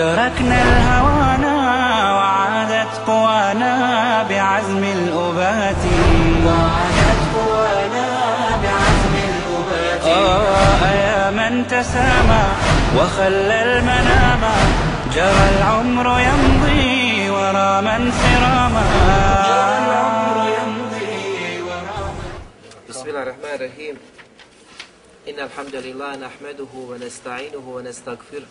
تركنا الهوانا وعادت قوانا بعزم الأبات. وعادت قوانا بعزم الأبات. آه يا من تسامى وخلى المنام. جرى العمر يمضي ورا من سراما جرى العمر يمضي ورا بسم الله الرحمن الرحيم. إن الحمد لله نحمده ونستعينه ونستغفره.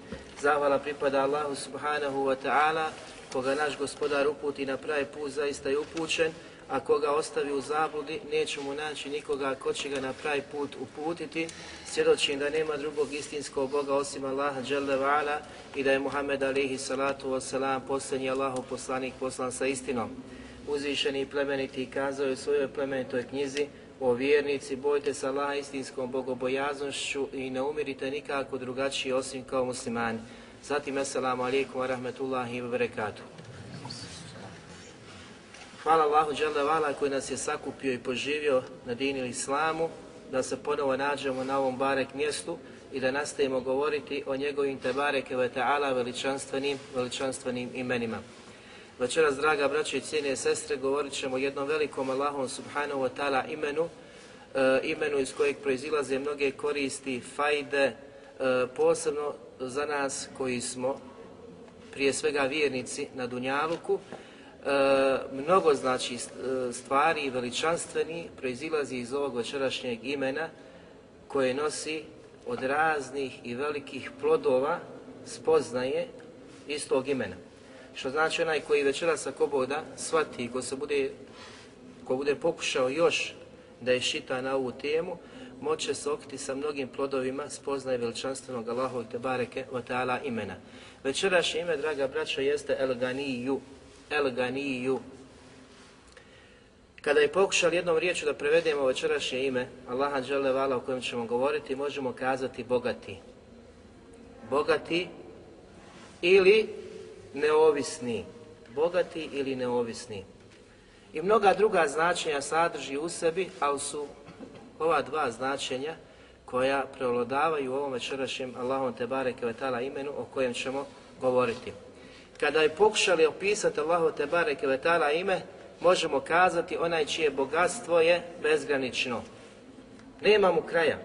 Zahvala pripada Allahu subhanahu wa ta'ala, koga naš gospodar uputi na pravi put, zaista je upućen, a koga ostavi u zabludi, neće mu naći nikoga ko će ga na pravi put uputiti. Svjedočim da nema drugog istinskog Boga osim Allaha wa'ala i da je Muhammed alihi salatu wasalam posljednji Allahu poslanik poslan sa istinom. Uzvišeni i plemeniti kazao je u svojoj plemenitoj knjizi o vjernici, bojte se Allaha istinskom bogobojaznošću i ne umirite nikako drugačije osim kao muslimani. Zatim, assalamu alaikum wa rahmetullahi wa barakatuh. Hvala Allahu Vala koji nas je sakupio i poživio na dini islamu, da se ponovo nađemo na ovom barek mjestu i da nastavimo govoriti o njegovim tebareke ve ta'ala veličanstvenim, veličanstvenim imenima. Večeras, draga braće i cijene sestre, govorit ćemo o jednom velikom Allahom subhanahu wa ta'ala imenu, e, imenu iz kojeg proizilaze mnoge koristi, fajde, e, posebno za nas koji smo prije svega vjernici na Dunjaluku, e, mnogo znači stvari veličanstveni proizilazi iz ovog večerašnjeg imena koje nosi od raznih i velikih plodova spoznaje istog imena. Što znači onaj koji večeras ako boda shvati, ko se bude, ko bude pokušao još da je šita na ovu temu, moće se okriti sa mnogim plodovima spoznaje veličanstvenog Allahovog te bareke ta'ala imena. Večerašnje ime, draga braća, jeste El Ganiju. El Ganiju. Kada je pokušali jednom riječu da prevedemo večerašnje ime, Allaha Vala o kojem ćemo govoriti, možemo kazati bogati. Bogati ili neovisni, bogati ili neovisni. I mnoga druga značenja sadrži u sebi, ali su ova dva značenja koja prevladavaju u ovom večerašnjem Allahom Tebare Kevetala imenu o kojem ćemo govoriti. Kada je pokušali opisati Allahu Tebare Kevetala ime, možemo kazati onaj čije bogatstvo je bezgranično. Nema mu kraja.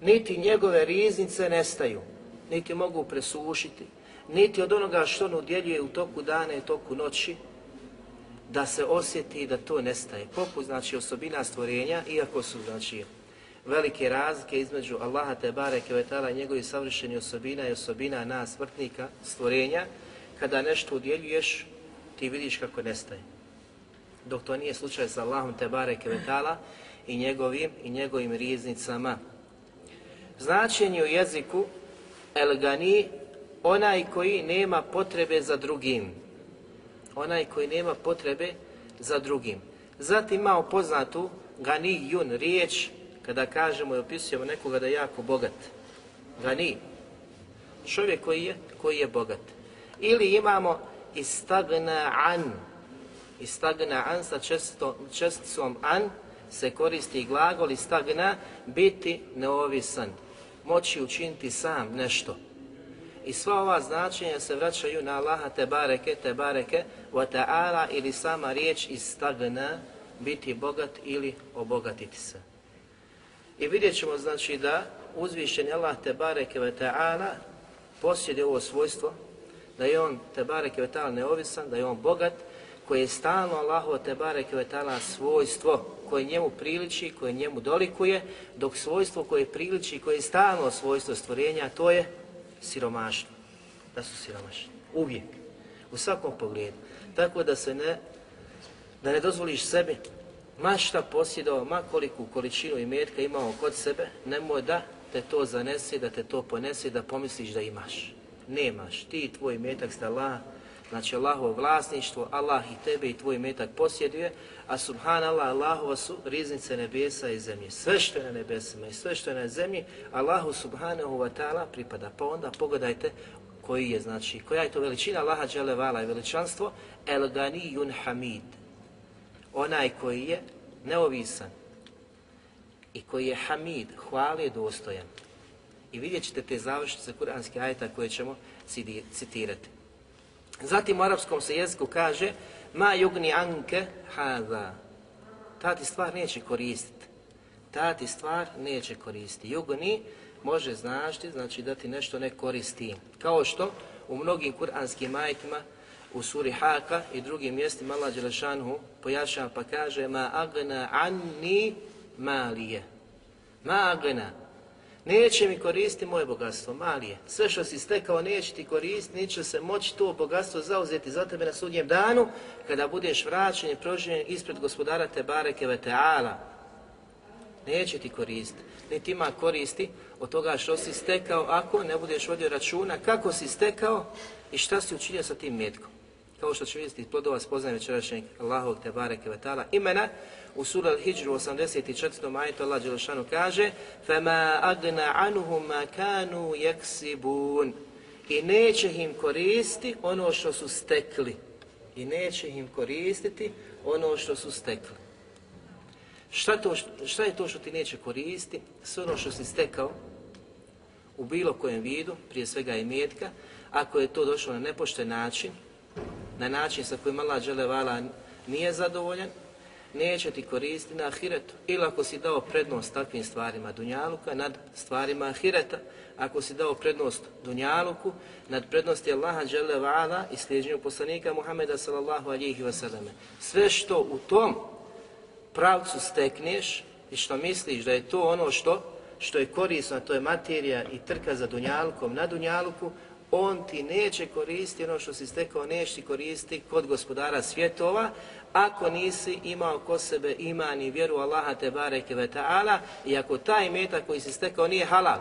Niti njegove riznice nestaju, niti mogu presušiti, niti od onoga što on udjeljuje u toku dana i toku noći, da se osjeti da to nestaje. Poput znači osobina stvorenja, iako su znači velike razlike između Allaha te bareke vetala i njegovih savršenih osobina i osobina nas smrtnika stvorenja, kada nešto udjeljuješ, ti vidiš kako nestaje. Dok to nije slučaj sa Allahom te bareke vetala i njegovim i njegovim riznicama. Značenje u jeziku elgani onaj koji nema potrebe za drugim. Onaj koji nema potrebe za drugim. Zatim imamo poznatu gani jun riječ kada kažemo i opisujemo nekoga da je jako bogat. Gani. Čovjek koji je, koji je bogat. Ili imamo istagna an. Istagna an sa česticom an se koristi glagol istagna biti neovisan. Moći učiniti sam nešto. I sva ova značenja se vraćaju na Allaha te bareke, te bareke, wa ta'ala ili sama riječ istagna, biti bogat ili obogatiti se. I vidjet ćemo znači da uzvišeni Allah te bareke wa ta'ala posjeduje ovo svojstvo da je on te bareke ve ta'ala neovisan, da je on bogat, koji je stalno Allahovo te bareke ve ta'ala svojstvo koje njemu priliči, koje njemu dolikuje, dok svojstvo koje priliči, koje je stalno svojstvo stvorenja, to je siromaštvo. Da su siromašni. Uvijek. U svakom pogledu. Tako da se ne, da ne dozvoliš sebi ma šta posjedao, ma koliku količinu imetka imao kod sebe, nemoj da te to zanese, da te to ponese, da pomisliš da imaš. Nemaš. Ti i tvoj imetak ste Allah, znači Allahovo vlasništvo, Allah i tebe i tvoj imetak posjeduje, a subhanallah, Allahova su riznice nebesa i zemlje. Sve što je na nebesima i sve što je na zemlji, Allahu subhanahu wa ta'ala pripada. Pa onda pogledajte koji je, znači, koja je to veličina Allaha dželevala i veličanstvo, el ganiyun hamid. Onaj koji je neovisan i koji je hamid, hvali dostojan. I vidjet ćete te završnice kuranske ajeta koje ćemo citirati. Zatim u arapskom se jeziku kaže ma yugni anke hada. Ta ti stvar neće koristiti. Ta ti stvar neće koristiti. Yugni može značiti, znači da ti nešto ne koristi. Kao što u mnogim kuranskim ajetima u suri Haka i drugim mjestima Allah Đelešanhu pojašnjava pa kaže ma agna anni malije. Ma agna. Neće mi koristiti moje bogatstvo, malije. Sve što si stekao neće ti koristiti, neće se moći to bogatstvo zauzeti za tebe na sudnjem danu, kada budeš vraćen i proživljen ispred gospodara te bareke ve ta'ala. Neće ti koristiti, niti ima koristi od toga što si stekao ako ne budeš vodio računa kako si stekao i šta si učinio sa tim metkom Kao što će vidjeti iz plodova spoznaje večerašnjeg Allahovog te bareke ve ta'ala imena, u sura Al-Hijru 84. majetu Allah Đelešanu kaže فَمَا أَغْنَ عَنُهُمْ مَا كَانُوا يَكْسِبُونَ I neće im koristiti ono što su stekli. I neće im koristiti ono što su stekli. Šta, to, šta je to što ti neće koristiti? Sve ono što si stekao u bilo kojem vidu, prije svega i metka, ako je to došlo na nepošten način, na način sa kojim Allah Đelevala nije zadovoljan, neće ti koristiti na ahiretu. Ili ako si dao prednost takvim stvarima Dunjaluka nad stvarima ahireta, ako si dao prednost Dunjaluku nad prednosti Allaha Đelevala i slijedženju poslanika Muhameda sallallahu alihi wasallam. Sve što u tom pravcu stekneš i što misliš da je to ono što što je korisno, to je materija i trka za Dunjalukom na Dunjaluku, on ti neće koristiti ono što si stekao, neće ti koristiti kod gospodara svjetova, ako nisi imao kod sebe iman i vjeru Allaha te bareke ve ta'ala i ako taj metak koji si stekao nije halal.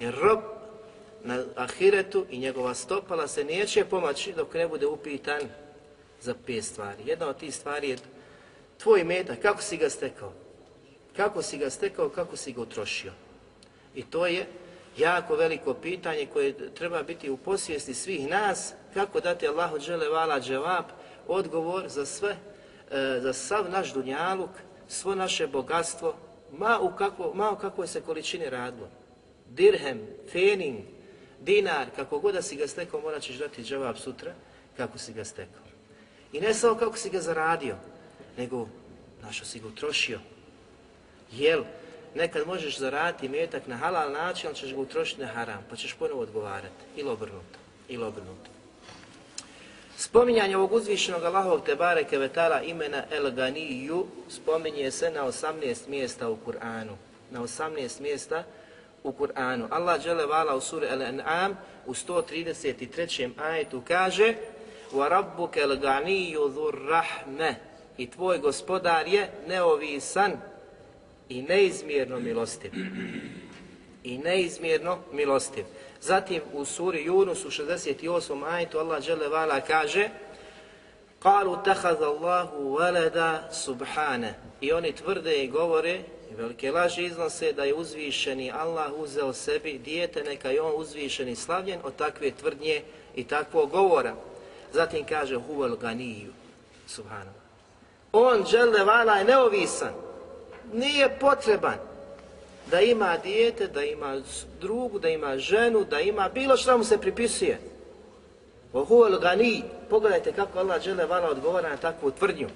Jer rob na ahiretu i njegova stopala se neće pomaći dok ne bude upitan za pet stvari. Jedna od tih stvari je tvoj metak, kako si ga stekao? Kako si ga stekao, kako si ga utrošio? I to je jako veliko pitanje koje treba biti u posvijesti svih nas, kako dati Allahu džele vala dževab, odgovor za sve, e, za sav naš dunjaluk, svo naše bogatstvo, ma u, kakvo, ma u kakvoj se količini radilo. Dirhem, fening, dinar, kako god da si ga stekao, morat ćeš dati dževab sutra, kako si ga stekao. I ne samo kako si ga zaradio, nego našo si ga utrošio. Jel, nekad možeš zaraditi metak na halal način, ali ćeš ga utrošiti na haram, pa ćeš ponovo odgovarati. Ili obrnuto. Ili obrnuto. Spominjanje ovog uzvišenog Allahovog Tebare Kevetala imena El Ganiju spominje se na 18 mjesta u Kur'anu. Na 18 mjesta u Kur'anu. Allah džele vala u suri El An'am u 133. ajetu kaže وَرَبُّكَ الْغَنِيُّ ذُرْ رَحْمَ I tvoj gospodar je neovisan i neizmjerno milostiv. I neizmjerno milostiv. Zatim u suri Yunus u 68. ajetu Allah dželle vala kaže Qalu tahaza Allahu walada subhane. I oni tvrde i govore velike laži iznose da je uzvišeni Allah uzeo sebi dijete, neka je on uzvišeni slavljen od takve tvrdnje i takvog govora. Zatim kaže huvel ganiju, subhanallah. On, dželle vala, je neovisan, nije potreban da ima dijete, da ima drugu, da ima ženu, da ima bilo što mu se pripisuje. Ohuel gani, pogledajte kako Allah žele vala odgovara na takvu tvrdnju.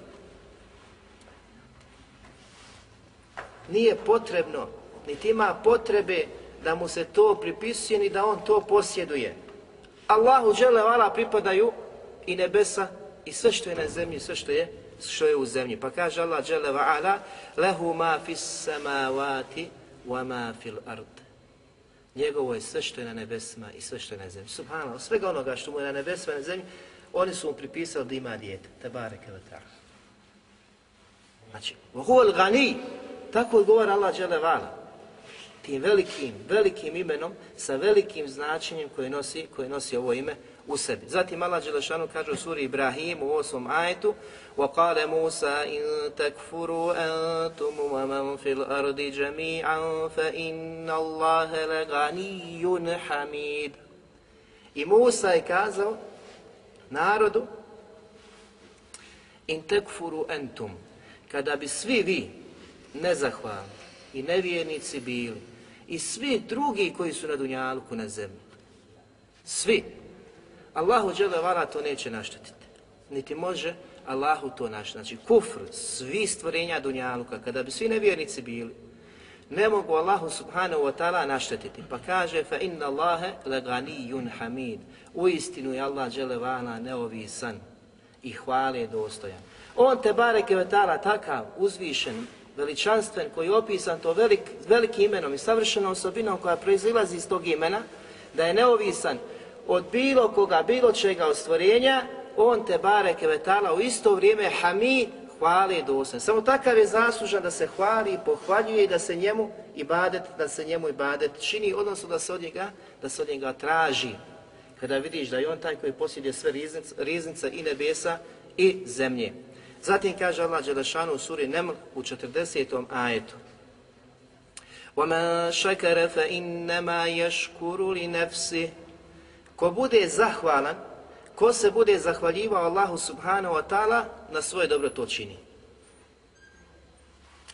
Nije potrebno, niti ima potrebe da mu se to pripisuje, ni da on to posjeduje. Allahu dželevala pripadaju i nebesa i sve što je na zemlji, sve što je što je u zemlji. Pa kaže Allah dželle ve ala: "Lehu ma fis samawati wa ma fil ard." Njegovo je sve što je na nebesima i sve što je na zemlji. Subhanallah, svega onoga što mu je na nebesima i na zemlji, oni su mu pripisali da ima dijete. Tebareke ve ta'ala. Znači, huval gani, tako odgovara Allah dželevala. Tim velikim, velikim imenom, sa velikim značenjem koje nosi, koje nosi ovo ime u sebi. Zatim Allah Đelešanu kaže u suri Ibrahim u osmom ajetu وَقَالَ مُوسَى إِن تَكْفُرُوا أَنْتُمُ وَمَنْ فِي الْأَرْضِ جَمِيعًا فَإِنَّ اللَّهَ لَغَنِيٌّ حَمِيدٌ I Musa je kazao narodu in tekfuru entum, kada bi svi vi nezahvalni i nevjernici bili i svi drugi koji su na Dunjalku na zemlji, svi, Allahu vala to neće naštetiti. Niti može Allahu to naštetiti. Znači kufr, svi stvorenja Dunjaluka, kada bi svi nevjernici bili, ne mogu Allahu subhanahu wa ta'ala naštetiti. Pa kaže, fa inna Allahe leganijun hamid. U istinu je Allah vala neovisan i hvale dostojan. On te bareke ve ta'ala takav, uzvišen, veličanstven, koji je opisan to velik, velikim imenom i savršenom osobinom koja proizilazi iz tog imena, da je neovisan od bilo koga, bilo čega od stvorenja, on te bareke vetala u isto vrijeme hami hvali dosan. Samo takav je zaslužan da se hvali i pohvaljuje i da se njemu ibadet, da se njemu ibadet čini, odnosno da se od njega, da se od njega traži. Kada vidiš da je on taj koji posjeduje sve riznice, riznice i nebesa i zemlje. Zatim kaže Allah Đelešanu u suri Neml u 40. ajetu. وَمَنْ شَكَرَ فَإِنَّمَا يَشْكُرُ لِنَفْسِهِ Ko bude zahvalan, ko se bude zahvaljivao Allahu subhanahu wa ta'ala, na svoje dobro to čini.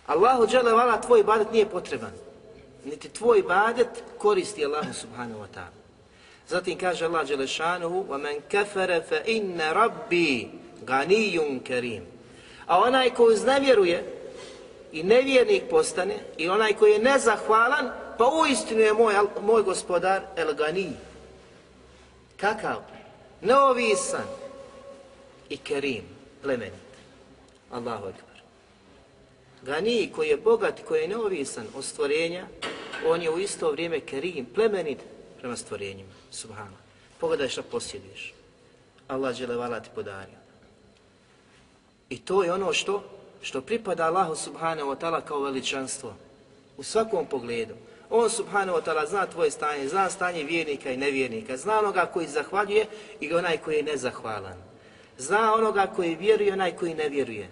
Allahu vala tvoj ibadet nije potreban. Niti tvoj ibadet koristi Allahu subhanahu wa ta'ala. Zatim kaže Allah Đelešanuhu وَمَنْ كَفَرَ فَإِنَّ رَبِّي غَنِيٌّ كَرِيمٌ A onaj ko uznevjeruje i nevjernik postane i onaj koji je nezahvalan, pa uistinu je moj, moj gospodar El Gani, Kakav? Neovisan i kerim, plemenit. Allahu akbar. Gani koji je bogat, koji je neovisan od stvorenja, on je u isto vrijeme kerim, plemenit prema stvorenjima. Subhana. Pogledaj što posjediš. Allah vala ti podario. I to je ono što što pripada Allahu subhanahu wa ta'ala kao veličanstvo. U svakom pogledu. On subhanahu wa ta'ala zna tvoje stanje, zna stanje vjernika i nevjernika, zna onoga koji zahvaljuje i onaj koji je nezahvalan. Zna onoga koji vjeruje i onaj koji ne vjeruje.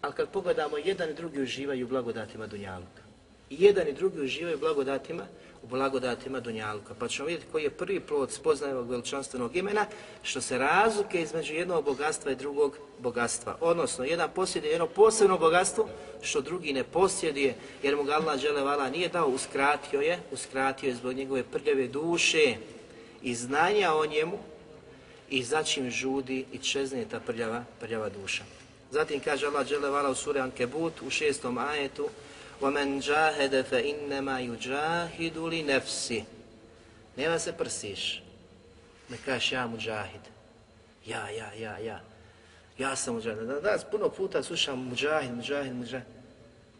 Ali kad pogledamo, jedan i drugi uživaju blagodatima Dunjaluka. I jedan i drugi uživaju blagodatima, u blagodatima Dunjaluka. Pa ćemo vidjeti koji je prvi plod spoznajevog veličanstvenog imena, što se razlike između jednog bogatstva i drugog bogatstva. Odnosno, jedan posjeduje jedno posebno bogatstvo, što drugi ne posjeduje, jer mu ga Allah vala nije dao, uskratio je, uskratio je zbog njegove prljave duše i znanja o njemu i začim žudi i čezne ta prljava, prljava duša. Zatim kaže Allah vala u suri Ankebut u šestom ajetu وَمَنْ جَاهَدَ فَإِنَّمَا يُجَاهِدُ لِنَفْسِ Nema se prsiš. Ne kažeš ja muđahid. Ja, ja, ja, ja. Ja sam muđahid. Danas puno puta slušam muđahid, muđahid, muđahid.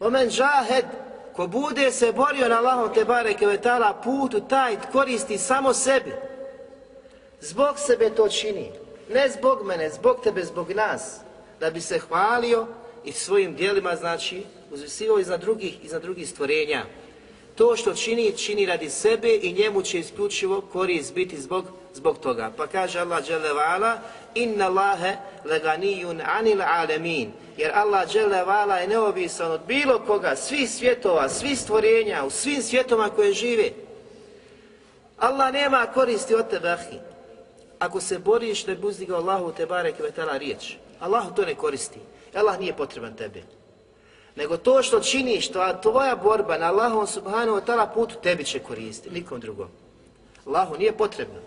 وَمَنْ جَاهَدْ Ko bude se borio na Allahom te bareke vetala putu, taj koristi samo sebi. Zbog sebe to čini. Ne zbog mene, zbog tebe, zbog nas. Da bi se hvalio i svojim dijelima, znači, uzvisivao iznad drugih, iznad drugih stvorenja. To što čini, čini radi sebe i njemu će isključivo korist biti zbog, zbog toga. Pa kaže Allah dželevala, inna Allahe leganijun anil alemin. Jer Allah dželevala je neovisan od bilo koga, svih svjetova, svih stvorenja, u svim svjetovima koje žive. Allah nema koristi od tebe, ahi. Ako se boriš da bi uzdigao Allahu te barek i riječ. Allahu to ne koristi. Allah nije potreban tebi nego to što činiš, to, tvoja borba na Allahom subhanahu wa ta'ala putu tebi će koristiti, nikom drugom. Allahu nije potrebno.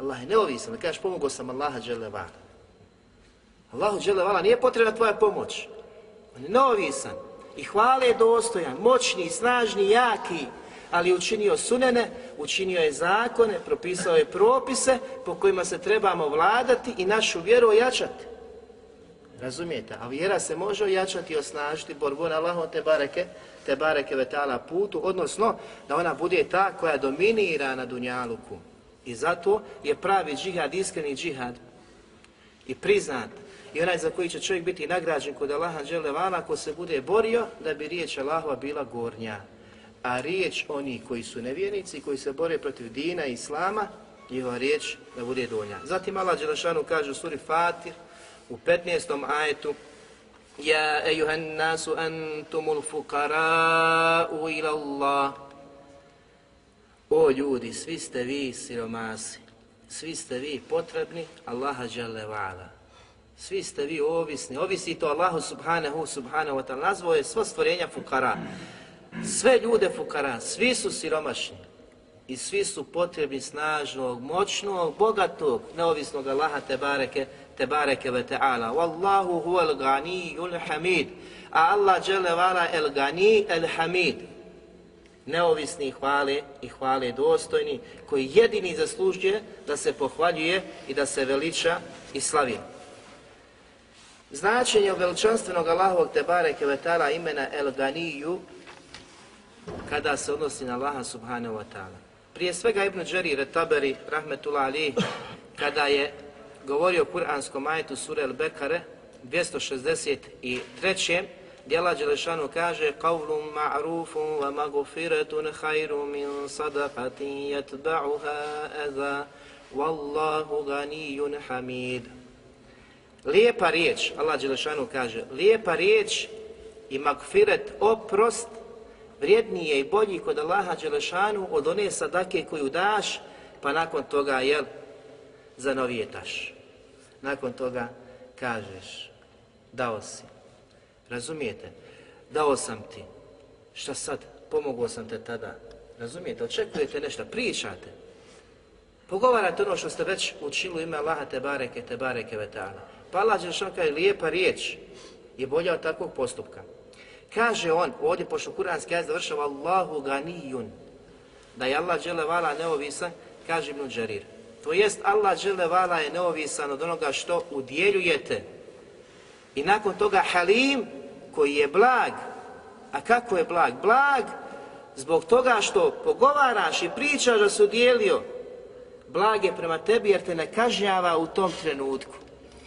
Allah je neovisan, da kažeš pomogao sam Allaha dželevala. Allahu dželevala nije potrebna tvoja pomoć. On je neovisan i hvale je dostojan, moćni, snažni, jaki. ali je učinio sunene, učinio je zakone, propisao je propise po kojima se trebamo vladati i našu vjeru ojačati. Razumijete? A vjera se može ojačati i osnažiti borbu na Allahom te bareke, te bareke vetala putu, odnosno da ona bude ta koja dominira na dunjaluku. I zato je pravi džihad, iskreni džihad i priznat i onaj za koji će čovjek biti nagrađen kod Allaha vala ako se bude borio da bi riječ Allahova bila gornja. A riječ oni koji su nevjernici, koji se bore protiv dina i islama, njihova riječ da bude donja. Zatim Allah Đelešanu kaže u suri Fatir u 15. ajetu Ja ejuhan nasu antumul fukara'u ila Allah O ljudi, svi ste vi siromasi, svi ste vi potrebni Allaha vala. Svi ste vi ovisni, ovisite o Allahu subhanahu subhanahu wa ta'ala. Nazvao je sva stvorenja fukara. Sve ljude fukara, svi su siromašni i svi su potrebni snažnog, moćnog, bogatog, neovisnog Allaha te bareke, te bareke ve ta'ala. Wallahu huwa al hamid. A Allah dželle vala el gani hamid. Neovisni hvale i hvale dostojni, koji jedini zaslužuje da se pohvaljuje i da se veliča i slavi. Značenje veličanstvenog Allahovog Tebare Kevetala imena El Ganiju kada se odnosi na Allaha Subhanahu Wa Ta'ala. Prije svega Ibn Đerir Taberi, rahmetullah ali, kada je govorio o kuranskom ajetu sura El Bekare, 263. Djela Đelešanu kaže قَوْلٌ مَعْرُوفٌ وَمَغْفِرَةٌ خَيْرٌ مِنْ صَدَقَةٍ يَتْبَعُهَا أَذَا وَاللَّهُ غَنِيٌّ حَمِيدٌ Lijepa riječ, Allah Đelešanu kaže, lijepa riječ i makfiret, oprost, vrijedniji je i bolji kod Allaha Đelešanu od one sadake koju daš, pa nakon toga, jel, zanovijetaš. Nakon toga kažeš, dao si. Razumijete? Dao sam ti. Šta sad? Pomogao sam te tada. Razumijete? Očekujete nešto, pričate. Pogovarate ono što ste već učili ime Allaha te bareke, te bareke vetala. Pa Allah kaže lijepa riječ je bolja od takvog postupka. Kaže on, ovdje pošto kuranski ajaz završava Allahu ganijun, da je Allah vala neovisan, kaže Ibn Đarir. To jest Allah vala je neovisan od onoga što udjeljujete. I nakon toga halim koji je blag. A kako je blag? Blag zbog toga što pogovaraš i pričaš da se udjelio. Blag je prema tebi jer te ne kažnjava u tom trenutku.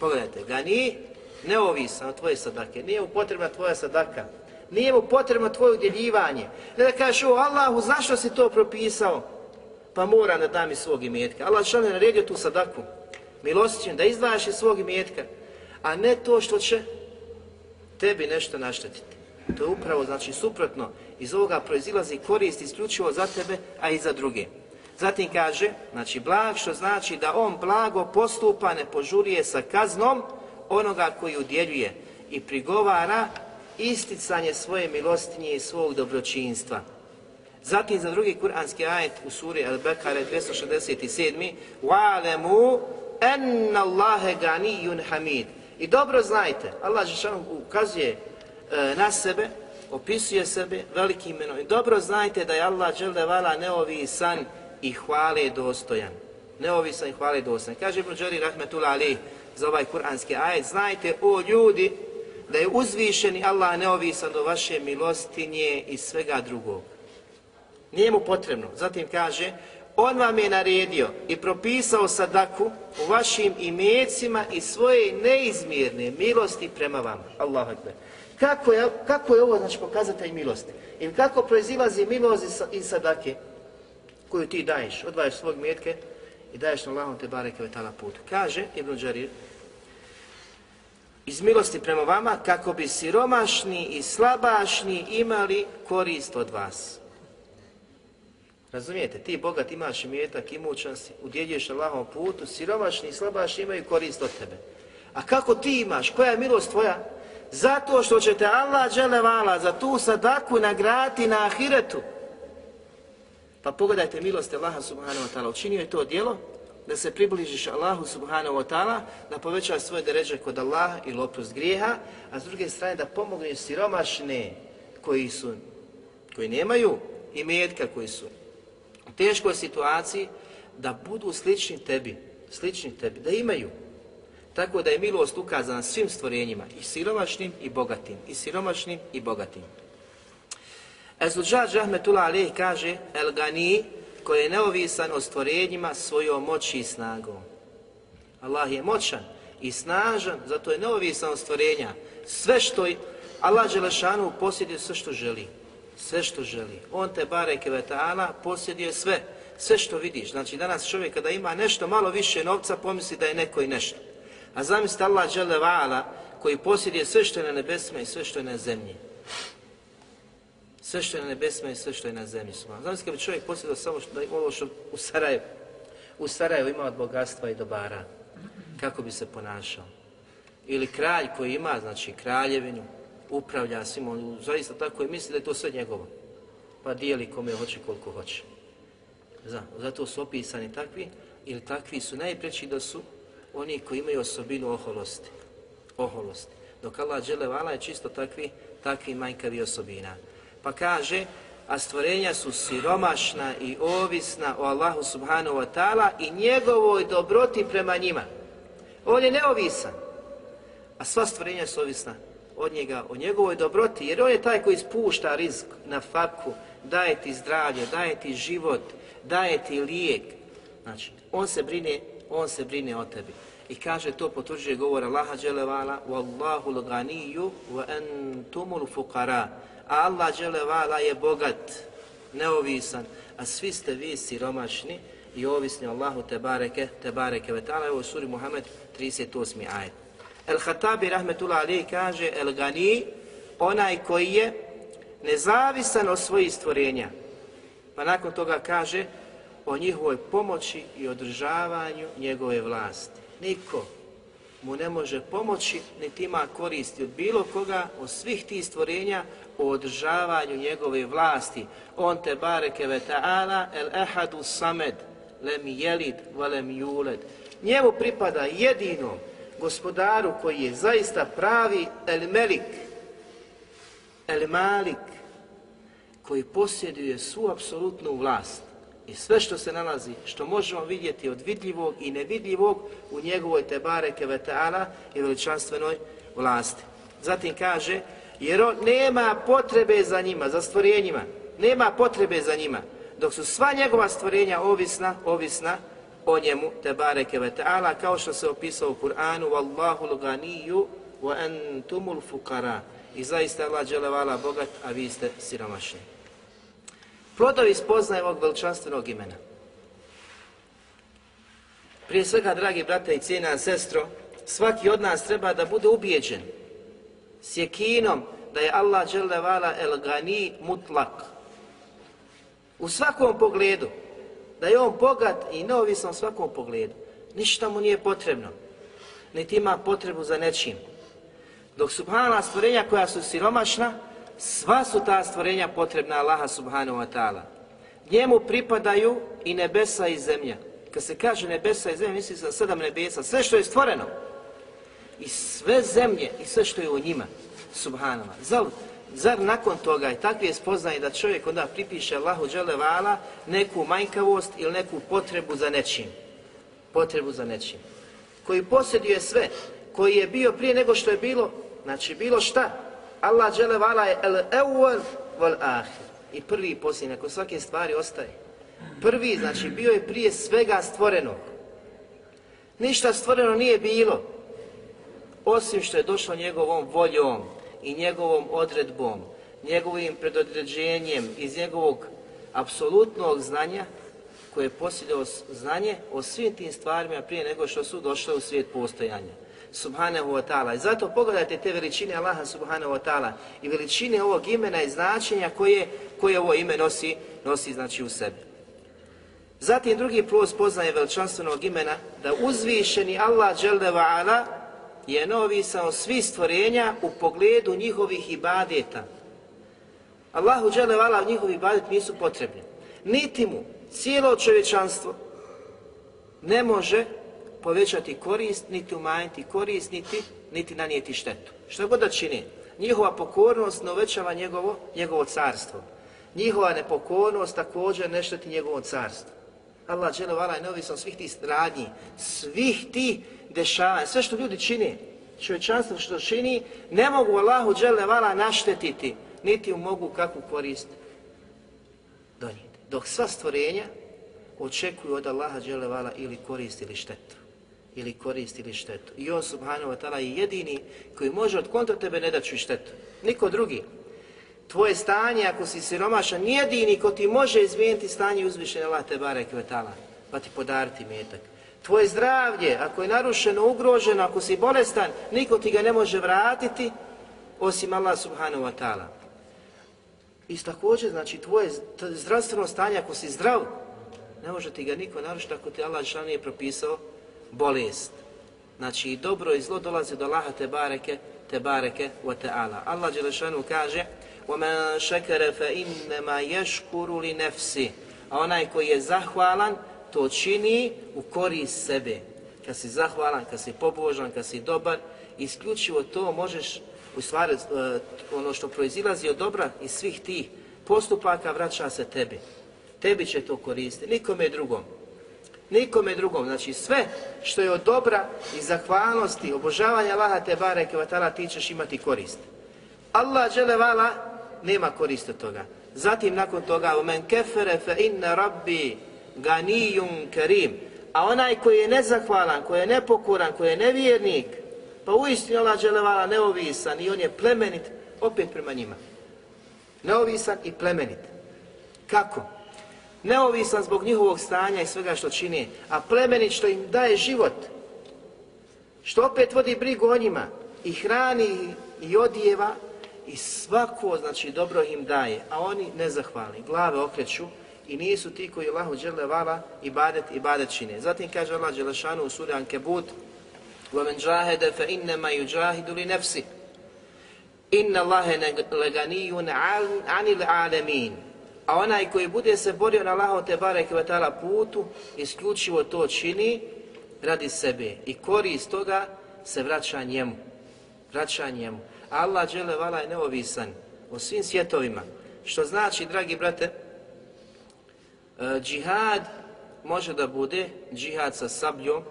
Pogledajte, ga nije neovisan od tvoje sadake, nije mu potrebna tvoja sadaka, nije mu potrebno tvoje udjeljivanje. Ne da kažeš, o Allahu, zašto si to propisao? Pa mora da dam iz svog imetka. Allah što ne naredio tu sadaku, milostićem, da izdvajaš iz svog imetka, a ne to što će tebi nešto naštetiti. To je upravo, znači, suprotno. Iz ovoga proizilazi korist isključivo za tebe, a i za druge. Zatim kaže, znači blag što znači da on blago postupa, ne požurije sa kaznom onoga koji udjeljuje i prigovara isticanje svoje milostinje i svog dobročinstva. Zatim za drugi kuranski ajet u suri Al-Bekare 267. وَعَلَمُوا أَنَّ اللَّهَ غَنِيٌّ hamid. I dobro znajte, Allah ukazuje e, na sebe, opisuje sebe velikim imenom. I dobro znajte da je Allah vala neovisan i hvale dostojan. Neovisan i hvale dostojan. Kaže Ibn Đari Rahmetullah Ali za ovaj kuranski ajet, znajte o ljudi da je uzvišeni Allah neovisan do vaše milostinje i svega drugog. Nije mu potrebno. Zatim kaže, on vam je naredio i propisao sadaku u vašim imecima i svoje neizmjerne milosti prema vama. Allahu Akbar. Kako je, kako je ovo znači pokazatelj milosti? I kako proizilazi milost iz sadake? koju ti daješ, odvajaš svog metke i daješ na Allahom te bareke vetala put. Kaže Ibn Đarir, iz milosti prema vama kako bi siromašni i slabašni imali korist od vas. Razumijete, ti bogat imaš imetak, imućan si, udjeljuješ Allahom putu, siromašni i slabašni imaju korist od tebe. A kako ti imaš, koja je milost tvoja? Zato što će te Allah dželevala za tu sadaku nagrati na ahiretu. Pa pogledajte milosti Allaha subhanahu wa ta'ala. Učinio je to djelo da se približiš Allahu subhanahu wa ta'ala, da povećaš svoje deređe kod Allaha i oprost grijeha, a s druge strane da pomogneš siromašne koji su koji nemaju i metka koji su teškoj situaciji, da budu slični tebi, slični tebi, da imaju. Tako da je milost ukazana svim stvorenjima, i siromašnim i bogatim, i siromašnim i bogatim. Ezluđađ Ahmetullah Aleyh kaže, El Gani, koji je neovisan o stvorenjima svojom moći i snagom. Allah je moćan i snažan, zato je neovisan od stvorenja. Sve što je, Allah Đelešanu posjeduje sve što želi. Sve što želi. On te bareke ve ta'ala posjeduje sve. Sve što vidiš. Znači danas čovjek kada ima nešto malo više novca pomisli da je neko i nešto. A zamislite Allah Đelevala koji posjeduje sve što je na nebesima i sve što je na zemlji. Sve što je na nebesima i sve što je na zemlji. Zamislite kad bi čovjek posjedio samo što, ovo što u Sarajevu. U Sarajevu ima od bogatstva i dobara. Kako bi se ponašao? Ili kralj koji ima, znači kraljevinu, upravlja svim, on zaista tako i misli da je to sve njegovo. Pa dijeli kome hoće koliko hoće. Zato su opisani takvi, ili takvi su najpreći da su oni koji imaju osobinu oholosti. Oholosti. Dok Allah dželevala je čisto takvi, takvi manjkavi osobina. Pa kaže, a stvorenja su siromašna i ovisna o Allahu subhanahu wa ta'ala i njegovoj dobroti prema njima. On je neovisan, a sva stvorenja su ovisna od njega, o njegovoj dobroti, jer on je taj koji spušta rizik na faku, daje ti zdravlje, daje ti život, daje ti lijek. Znači, on se brine, on se brine o tebi. I kaže, to potvrđuje govor Allaha dželevala, Wallahu l'ganiju wa fuqara. A Allah dželevala je bogat, neovisan, a svi ste vi siromašni i ovisni Allahu te bareke, te bareke ve ta'ala. Evo suri Muhammed 38. ajet. El-Hatabi rahmetullah ali kaže El Gani, onaj koji je nezavisan od svojih stvorenja. Pa nakon toga kaže o njihovoj pomoći i održavanju njegove vlasti. Niko mu ne može pomoći, niti ima koristi od bilo koga, od svih tih stvorenja, o održavanju njegove vlasti. On te bareke ve ta'ala el ehadu samed, lem jelid, valem juled. Njemu pripada jedinom gospodaru koji je zaista pravi El Melik, El Malik, koji posjeduje svu apsolutnu vlast i sve što se nalazi, što možemo vidjeti od vidljivog i nevidljivog u njegovoj Tebare Kevetala i veličanstvenoj vlasti. Zatim kaže, jer on nema potrebe za njima, za stvorenjima, nema potrebe za njima, dok su sva njegova stvorenja ovisna, ovisna o njemu, te bareke ve ta'ala, kao što se opisao u Kur'anu, Wallahu l'ganiju wa antumul fuqara. I zaista Allah dželevala bogat, a vi ste siromašni. Plodovi spoznaje ovog veličanstvenog imena. Prije svega, dragi brate i cijena sestro, svaki od nas treba da bude ubijeđen s jekinom da je Allah dželevala el gani mutlak. U svakom pogledu, da je on bogat i neovisan u svakom pogledu. Ništa mu nije potrebno, niti ima potrebu za nečim. Dok subhana stvorenja koja su siromašna, sva su ta stvorenja potrebna Allaha subhanahu wa ta'ala. Njemu pripadaju i nebesa i zemlja. Kad se kaže nebesa i zemlja, misli se sedam nebesa, sve što je stvoreno. I sve zemlje i sve što je u njima, subhanallah. Zar, zar nakon toga i takve spoznaje da čovjek onda pripiše Allahu vala neku manjkavost ili neku potrebu za nečim? Potrebu za nečim. Koji posjeduje sve, koji je bio prije nego što je bilo, znači bilo šta, Allah vala je el evvel vel ahir. I prvi i posljednji, svake stvari ostaje. Prvi, znači bio je prije svega stvoreno. Ništa stvoreno nije bilo, osim što je došlo njegovom voljom, i njegovom odredbom, njegovim predodređenjem iz njegovog apsolutnog znanja koje je posjedao znanje o svim tim stvarima prije nego što su došle u svijet postojanja. Subhanahu wa ta'ala. I zato pogledajte te veličine Allaha subhanahu wa ta'ala i veličine ovog imena i značenja koje, koje ovo ime nosi, nosi znači u sebi. Zatim drugi plus poznaje veličanstvenog imena da uzvišeni Allah ala je neovisan od svih stvorenja u pogledu njihovih ibadeta. Allahu džele vala njihovi ibadet nisu potrebni. Niti mu cijelo čovječanstvo ne može povećati korist, niti umanjiti korist, niti, niti nanijeti štetu. Što god da čini, njihova pokornost ne uvećava njegovo, njegovo carstvo. Njihova nepokornost također ne šteti njegovom carstvu. Allah dželle vala je neovisan svih tih radnji, svih tih dešavanja, sve što ljudi čine, čovječanstvo što čini, ne mogu Allahu dželle vala naštetiti, niti mogu kakvu korist donijeti. Dok sva stvorenja očekuju od Allaha dželle vala ili korist ili štetu ili korist ili štetu. I on subhanahu wa ta'ala je jedini koji može od kontra tebe ne daću štetu. Niko drugi. Tvoje stanje, ako si siromašan, jedini ko ti može izmijeniti stanje uzvišenja Allah te barek ta'ala, pa ti podariti metak. Tvoje zdravlje, ako je narušeno, ugroženo, ako si bolestan, niko ti ga ne može vratiti, osim Allah subhanahu wa ta'ala. I također, znači, tvoje zdravstveno stanje, ako si zdrav, ne može ti ga niko narušiti ako ti Allah što nije propisao bolest. Znači i dobro i zlo dolazi do Allaha te bareke, te bareke wa ta'ala. Allah Đelešanu kaže وَمَنْ شَكَرَ فَإِنَّمَا يَشْكُرُ لِنَفْسِ A onaj koji je zahvalan, to čini u korist sebe. Kad si zahvalan, kad si pobožan, kad si dobar, isključivo to možeš, u stvari, e, ono što proizilazi od dobra iz svih tih postupaka vraća se tebi. Tebi će to koristiti, nikome drugom. Nikome drugom. Znači sve što je od dobra i zahvalnosti, obožavanja Allaha te bareke vatala ti ćeš imati korist. Allah džele vala nema korist od toga. Zatim nakon toga men kefere fe inna rabbi ganijun kerim. A onaj koji je nezahvalan, koji je nepokoran, koji je nevjernik, pa uistinu Allah džele vala neovisan i on je plemenit opet prema njima. Neovisan i plemenit. Kako? neovisan zbog njihovog stanja i svega što čini, a plemenit što im daje život, što opet vodi brigu o njima i hrani i odijeva i svako, znači, dobro im daje, a oni nezahvalni, glave okreću i nisu ti koji Allahu dželle vala i ibadet i čine. Zatim kaže Allah dželešanu u suri Ankebut: "Wa man jahada fa inna ma yujahidu li nafsi. Inna Allaha laganiyun 'anil alamin." A onaj koji bude se borio na Allahu te bareke ve putu, isključivo to čini radi sebe i korist toga se vraća njemu. Vraća njemu. Allah dželle vala je neovisan o svim svjetovima. Što znači, dragi brate, džihad može da bude džihad sa sabljom,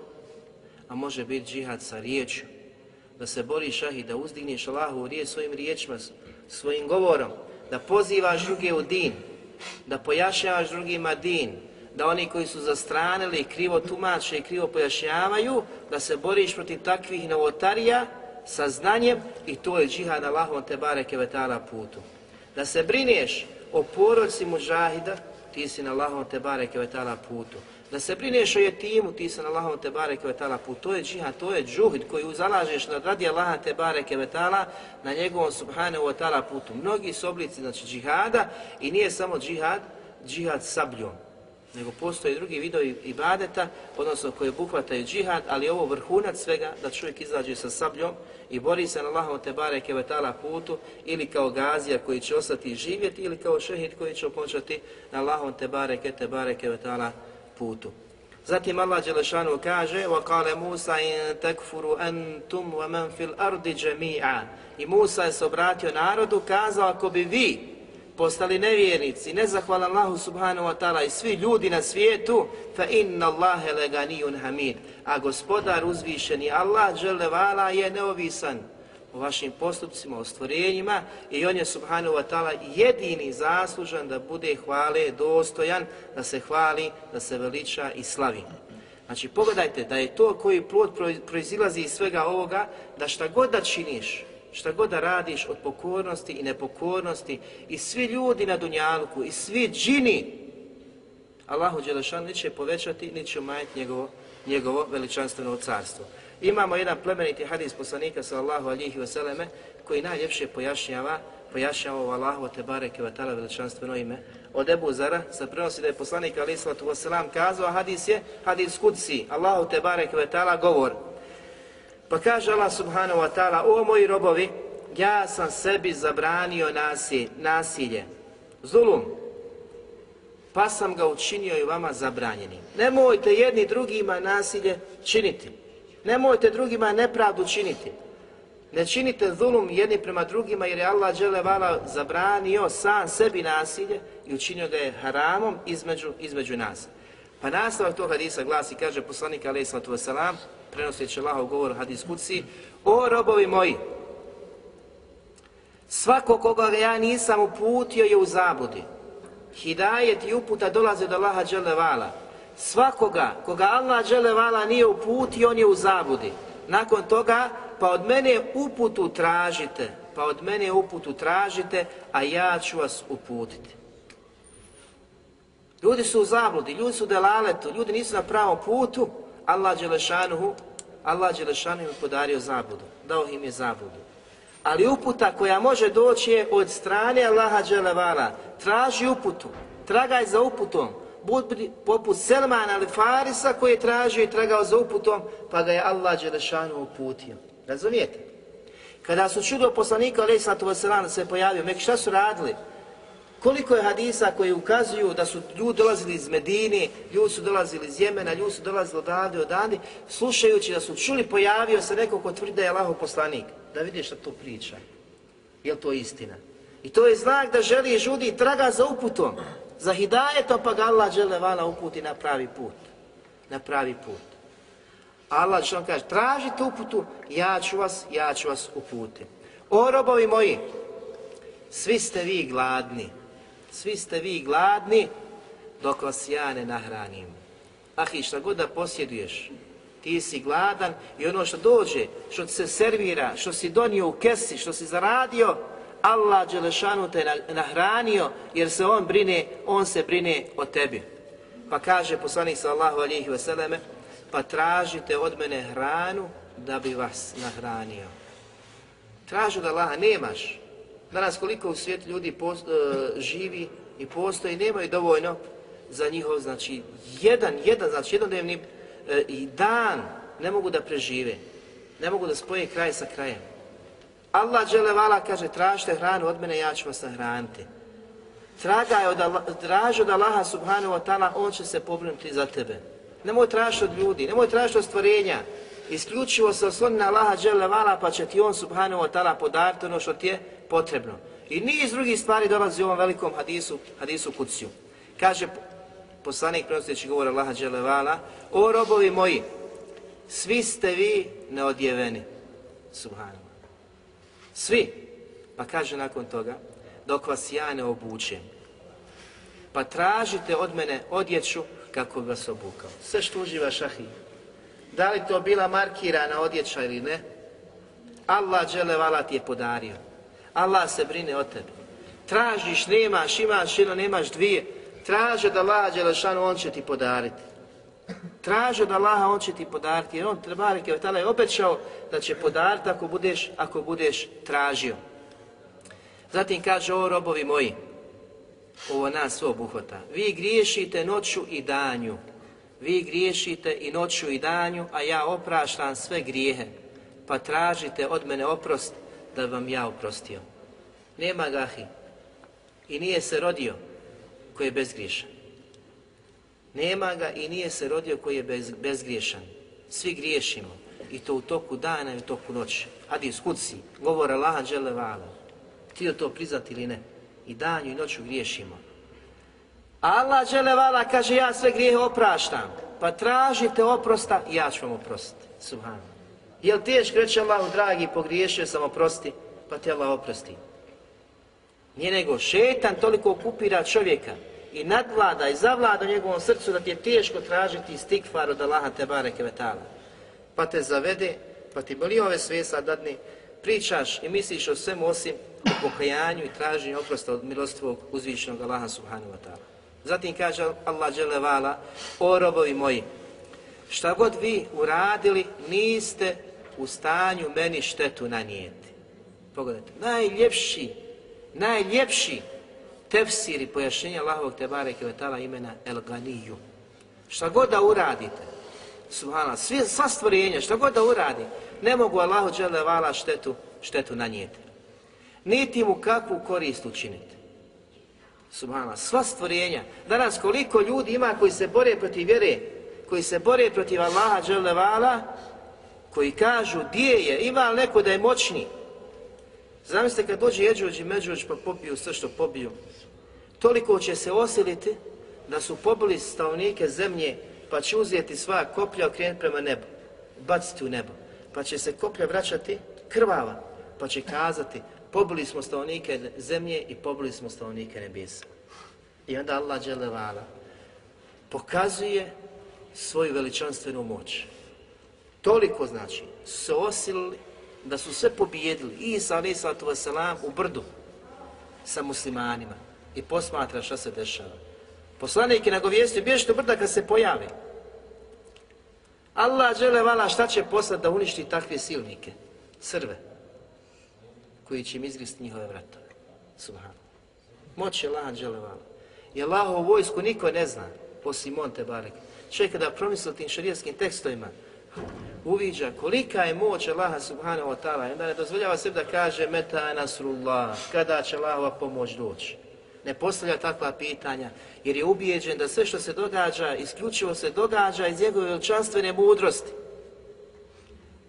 a može biti džihad sa riječju. Da se boriš i da uzdigneš Allahu riječ svojim riječima, svojim govorom, da pozivaš druge u din, da pojašnjavaš drugima din, da oni koji su zastranili, krivo tumače i krivo pojašnjavaju, da se boriš protiv takvih novotarija sa znanjem i to je džihad Allahom te bareke vetala putu. Da se brineš o porodci muđahida, ti si na Allahom te bareke vetala putu. Da se brineš o jetimu, ti si na Allahom te bareke vetala putu. To je džihad, to je džuhid koji uzalažeš na radi Allaha te bareke vetala na njegovom subhanahu wa ta'ala putu. Mnogi su oblici znači džihada i nije samo džihad, džihad sabljom nego postoje drugi vidovi ibadeta, odnosno koje obuhvataju džihad, ali ovo vrhunac svega da čovjek izađe sa sabljom i bori se na Allahom te bareke vetala putu ili kao gazija koji će ostati živjeti ili kao šehid koji će okončati na Allahom te bareke te bareke vetala putu. Zatim Allah Đelešanu kaže وَقَالَ مُوسَى إِن تَكْفُرُ أَنْتُمْ وَمَنْ فِي الْأَرْضِ جَمِيعًا I Musa je se obratio narodu, kazao ako bi vi postali nevjernici, nezahvalan Allahu subhanahu wa ta'ala i svi ljudi na svijetu, fa inna Allahe leganijun hamid. A gospodar uzvišeni Allah vala je neovisan o vašim postupcima, o stvorenjima i on je subhanahu wa ta'ala jedini zaslužan da bude hvale dostojan, da se hvali, da se veliča i slavi. Znači pogledajte da je to koji plod proizilazi iz svega ovoga, da šta god da činiš, šta god da radiš od pokornosti i nepokornosti i svi ljudi na Dunjalku i svi džini, Allahu Đelešan neće povećati, neće umanjiti njegovo, njegovo veličanstveno carstvo. Imamo jedan plemeniti hadis poslanika sallallahu alihi vseleme koji najljepše pojašnjava pojašnjava ovo Allahu te bareke ve taala veličanstveno ime. Od Ebu Zara se prenosi da je poslanik alejhi salatu vesselam kazao hadis je hadis kudsi Allahu te bareke ve taala govor pa kaže Allah subhanahu wa ta'ala, o moji robovi, ja sam sebi zabranio nasilje, nasilje, zulum, pa sam ga učinio i vama zabranjenim. Nemojte jedni drugima nasilje činiti. Nemojte drugima nepravdu činiti. Ne činite zulum jedni prema drugima jer je Allah dželevala zabranio sam sebi nasilje i učinio ga je haramom između, između nas. Pa nastavak tog hadisa glasi, kaže poslanik alaih sallatu wasalam, prenoseći Allahov govor hadis kuci, o robovi moji, svako koga ja nisam uputio je u zabudi. Hidajet i uputa dolaze od Allaha dželevala. Svakoga koga Allah dželevala nije uputio, on je u zabudi. Nakon toga, pa od mene uputu tražite, pa od mene uputu tražite, a ja ću vas uputiti. Ljudi su u zabludi, ljudi su u delaletu, ljudi nisu na pravom putu, Allah Đelešanuhu, Allah Đelešanuhu im podario zabludu, dao im je zabludu. Ali uputa koja može doći je od strane Allaha Đelevala. Traži uputu, tragaj za uputom, budi poput Selmana ali Farisa koji je tražio i tragao za uputom, pa ga je Allah Đelešanu uputio. Razumijete? Kada su čudo poslanika wasalam se pojavio, mek šta su radili? Koliko je hadisa koji ukazuju da su ljudi dolazili iz Medine, ljudi su dolazili iz Jemena, ljudi su dolazili odavde, odavde, slušajući da su čuli, pojavio se neko ko tvrdi da je Allahov poslanik. Da vidi šta to priča. Je to istina? I to je znak da želi žudi traga za uputom, za hidajetom, pa ga Allah žele vala uputi na pravi put. Na pravi put. Allah što kaže, tražite uputu, ja ću vas, ja ću vas uputiti. O robovi moji, svi ste vi gladni, svi ste vi gladni dok vas ja ne nahranim. Ahi, šta god da posjeduješ, ti si gladan i ono što dođe, što ti se servira, što si donio u kesi, što si zaradio, Allah Đelešanu te nahranio jer se On brine, On se brine o tebi. Pa kaže poslanik sallahu alihi vseleme, pa tražite od mene hranu da bi vas nahranio. Tražu da Allaha nemaš. Danas koliko u svijetu ljudi uh, živi i postoji, nemaju dovoljno za njihov, znači, jedan, jedan, znači, jednodnevni uh, i dan ne mogu da prežive. Ne mogu da spoje kraj sa krajem. Allah dželevala kaže, tražite hranu od mene, ja ću vas nahraniti. Tragaj od Allah, traži od Allaha subhanahu wa ta'ala, on će se pobrinuti za tebe. Nemoj tražiti od ljudi, nemoj tražiti od stvorenja. Isključivo se osloni na Allaha dželevala, pa će ti on subhanahu wa ta'ala podariti ono što ti je potrebno. I niz drugih stvari dolazi u ovom velikom hadisu, hadisu kuciju. Kaže poslanik prenosteći govor Allaha dželevala, o robovi moji, svi ste vi neodjeveni. Subhanahu. Svi. Pa kaže nakon toga, dok vas ja ne obučem. Pa tražite od mene odjeću kako bi vas obukao. Sve što uživa šahi. Da li to bila markirana odjeća ili ne, Allah dželevala ti je podario. Allah se brine o tebi. Tražiš, nemaš, imaš jedno, nemaš dvije. Traže da Allah dželešanu, on će ti podariti. Traže da Allaha, on će ti podariti. Jer on, Trebarik je je obećao da će podariti ako budeš, ako budeš tražio. Zatim kaže, o robovi moji, ovo nas sve obuhvata. Vi griješite noću i danju. Vi griješite i noću i danju, a ja opraštam sve grijehe. Pa tražite od mene oprost da vam ja oprostio. Nema gahi. I nije se rodio koji je bezgriješan. Nema ga i nije se rodio koji je bez, bezgriješan. Svi griješimo. I to u toku dana i u toku noći. Hadis kuci, govora vala. Ti to priznati ili ne? I danju i noću griješimo. Allah džele vala kaže ja sve grijehe opraštam. Pa tražite oprosta i ja ću vam oprostiti. Subhano. Jel teško reći Allahu dragi pogriješio sam oprosti? Pa te Allah oprosti. Nije nego šetan toliko okupira čovjeka i nadvlada i zavlada u njegovom srcu da ti je teško tražiti stikfar od Allaha te bareke vetala. Pa te zavede, pa ti boli ove svesa dadni, pričaš i misliš o svemu osim o pokajanju i traženju oprosta od milostivog uzvišenog Allaha subhanahu wa ta'ala. Zatim kaže Allah dželevala, o robovi moji, šta god vi uradili, niste u stanju meni štetu nanijeti. Pogledajte, najljepši, najljepši tefsir i pojašnjenja Allahovog Tebare Kvetala imena El Ganiju. Šta god da uradite, subhana, svi, sva stvorenja, šta god da uradi, ne mogu Allahu dželevala štetu, štetu nanijeti. Niti mu kakvu korist učiniti. Subhana, sva stvorenja. Danas koliko ljudi ima koji se bore protiv vjere, koji se bore protiv Allaha dželevala, koji kažu gdje je, ima li neko da je moćni? Zamislite kad dođe Jeđuđ i Međuđ pa pobiju sve što pobiju. Toliko će se osiliti da su pobili stavnike zemlje pa će uzeti sva koplja okrenuti prema nebu, baciti u nebo. Pa će se koplja vraćati krvava, pa će kazati pobili smo stavnike zemlje i pobili smo stavnike nebesa. I onda Allah dželevala pokazuje svoju veličanstvenu moć. Toliko znači, se osilili da su sve pobijedili. Isa alaih sallatu wasalam u brdu sa muslimanima i posmatra šta se dešava. Poslanik je nagovijestio, bježite brda kad se pojavi. Allah žele vala šta će poslati da uništi takve silnike, crve, koji će im izgrist njihove vratove. Subhanu. Moć je Allah žele vala. I Allahovu vojsku niko ne zna, osim on te barek. Čovjek kada promisli o tim šarijetskim tekstovima, uviđa kolika je moć Allaha subhanahu wa ta'ala i onda ne dozvoljava sebi da kaže meta nasrullah, kada će Allahova pomoć doći. Ne postavlja takva pitanja jer je ubijeđen da sve što se događa, isključivo se događa iz njegove veličanstvene mudrosti.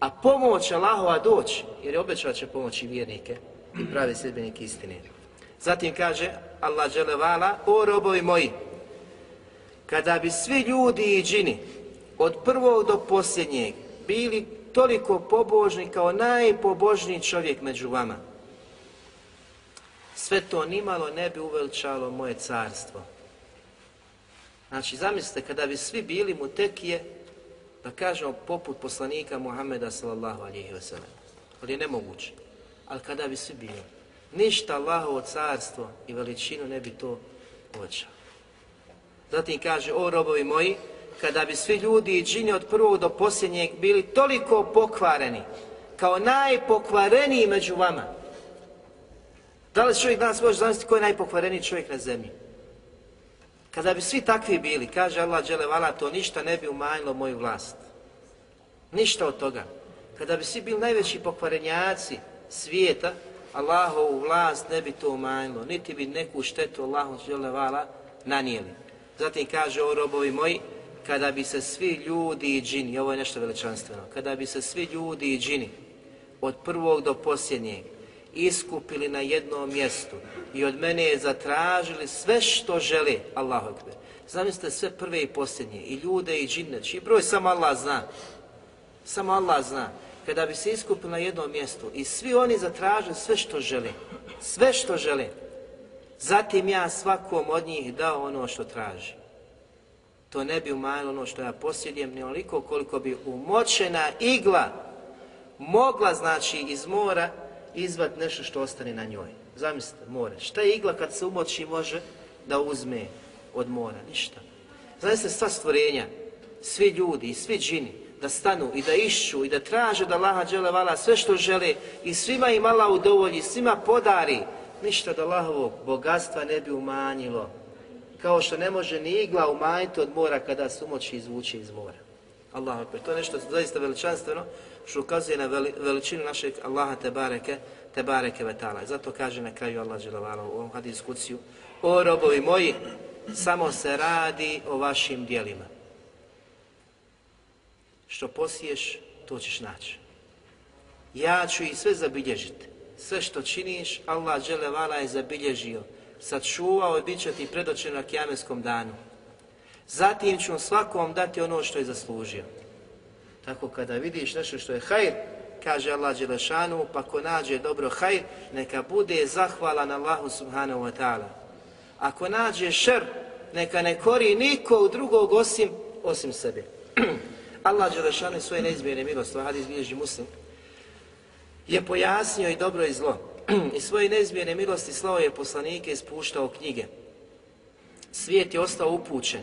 A pomoć Allahova doći, jer je obećao će pomoći vjernike i pravi sljedbenike istine. Zatim kaže Allah dželevala, o robovi moji, kada bi svi ljudi i džini od prvog do posljednjeg bili toliko pobožni kao najpobožniji čovjek među vama, sve to nimalo ne bi uveličalo moje carstvo. Znači, zamislite, kada bi svi bili mu tekije, da kažemo poput poslanika Muhammeda sallallahu alihi wasallam. Ali je nemoguće. Ali kada bi svi bili, ništa Allahovo carstvo i veličinu ne bi to uvećalo. Zatim kaže, o robovi moji, kada bi svi ljudi i džini od prvog do posljednjeg bili toliko pokvareni, kao najpokvareniji među vama. Da li čovjek danas može zamisliti ko je najpokvareniji čovjek na zemlji? Kada bi svi takvi bili, kaže Allah dželevala, to ništa ne bi umanjilo moju vlast. Ništa od toga. Kada bi svi bili najveći pokvarenjaci svijeta, Allahovu vlast ne bi to umanjilo, niti bi neku štetu Allahu dželevala nanijeli. Zatim kaže o robovi moji, kada bi se svi ljudi i džini, ovo je nešto veličanstveno, kada bi se svi ljudi i džini od prvog do posljednjeg iskupili na jednom mjestu i od mene je zatražili sve što žele, Allahu ekber. Zamislite sve prve i posljednje, i ljude i džine, čiji broj samo Allah zna. Samo Allah zna. Kada bi se iskupili na jednom mjestu i svi oni zatražili sve što žele, sve što žele, zatim ja svakom od njih dao ono što traži. To ne bi umanjilo ono što ja posjedujem, ni onoliko koliko bi umočena igla mogla, znači, iz mora izvat nešto što ostane na njoj. Zamislite, more. Šta je igla kad se umoči može da uzme od mora? Ništa. Zamislite sva stvorenja, svi ljudi i svi džini, da stanu i da išću i da traže da Allaha džele vala sve što žele i svima im Allah udovolji, svima podari, ništa da Allahovog bogatstva ne bi umanjilo. Kao što ne može ni igla umanjiti od mora kada se umoći izvuče iz mora. Allahu. To je nešto zaista veličanstveno što ukazuje na veličinu našeg Allaha te bareke, te bareke vetala. Zato kaže na kraju Allah u ovom hadis kuciju O robovi moji, samo se radi o vašim dijelima. Što posiješ, to ćeš naći. Ja ću i sve zabilježiti. Sve što činiš, Allah dželevala je zabilježio. Sačuvao i bit će ti predočeno na kijamenskom danu. Zatim ću svakom dati ono što je zaslužio. Tako kada vidiš nešto što je hajr, kaže Allah Đelešanu, pa ko nađe dobro hajr, neka bude zahvalan Allahu subhanahu wa ta'ala. Ako nađe šer, neka ne kori niko drugog osim, osim sebe. Allah Đelešanu svoje neizmjene milosti, hadis bilježi muslim, je pojasnio i dobro i zlo. I svoje neizmjene milosti slao je poslanike i spuštao knjige. Svijet je ostao upućen,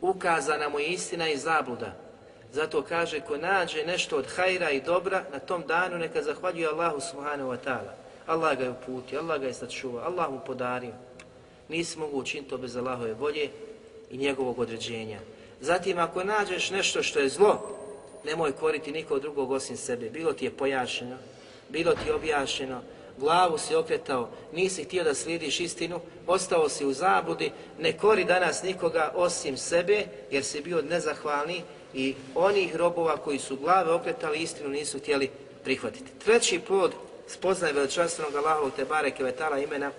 ukazana mu je istina i zabluda. Zato kaže, ko nađe nešto od hajra i dobra, na tom danu neka zahvaljuje Allahu subhanahu wa ta'ala. Allah ga je uputio, Allah ga je sačuvao, Allah mu podario. Nisi mogu učiniti to bez Allahove volje i njegovog određenja. Zatim, ako nađeš nešto što je zlo, nemoj koriti nikog drugog osim sebe. Bilo ti je pojašnjeno, bilo ti je objašnjeno, glavu si okretao, nisi htio da slijediš istinu, ostao si u zabludi, ne kori danas nikoga osim sebe, jer si bio nezahvalni i onih robova koji su glave okretali istinu nisu htjeli prihvatiti. Treći plod spoznaje veličanstvenog Allahovog te bareke vetala imena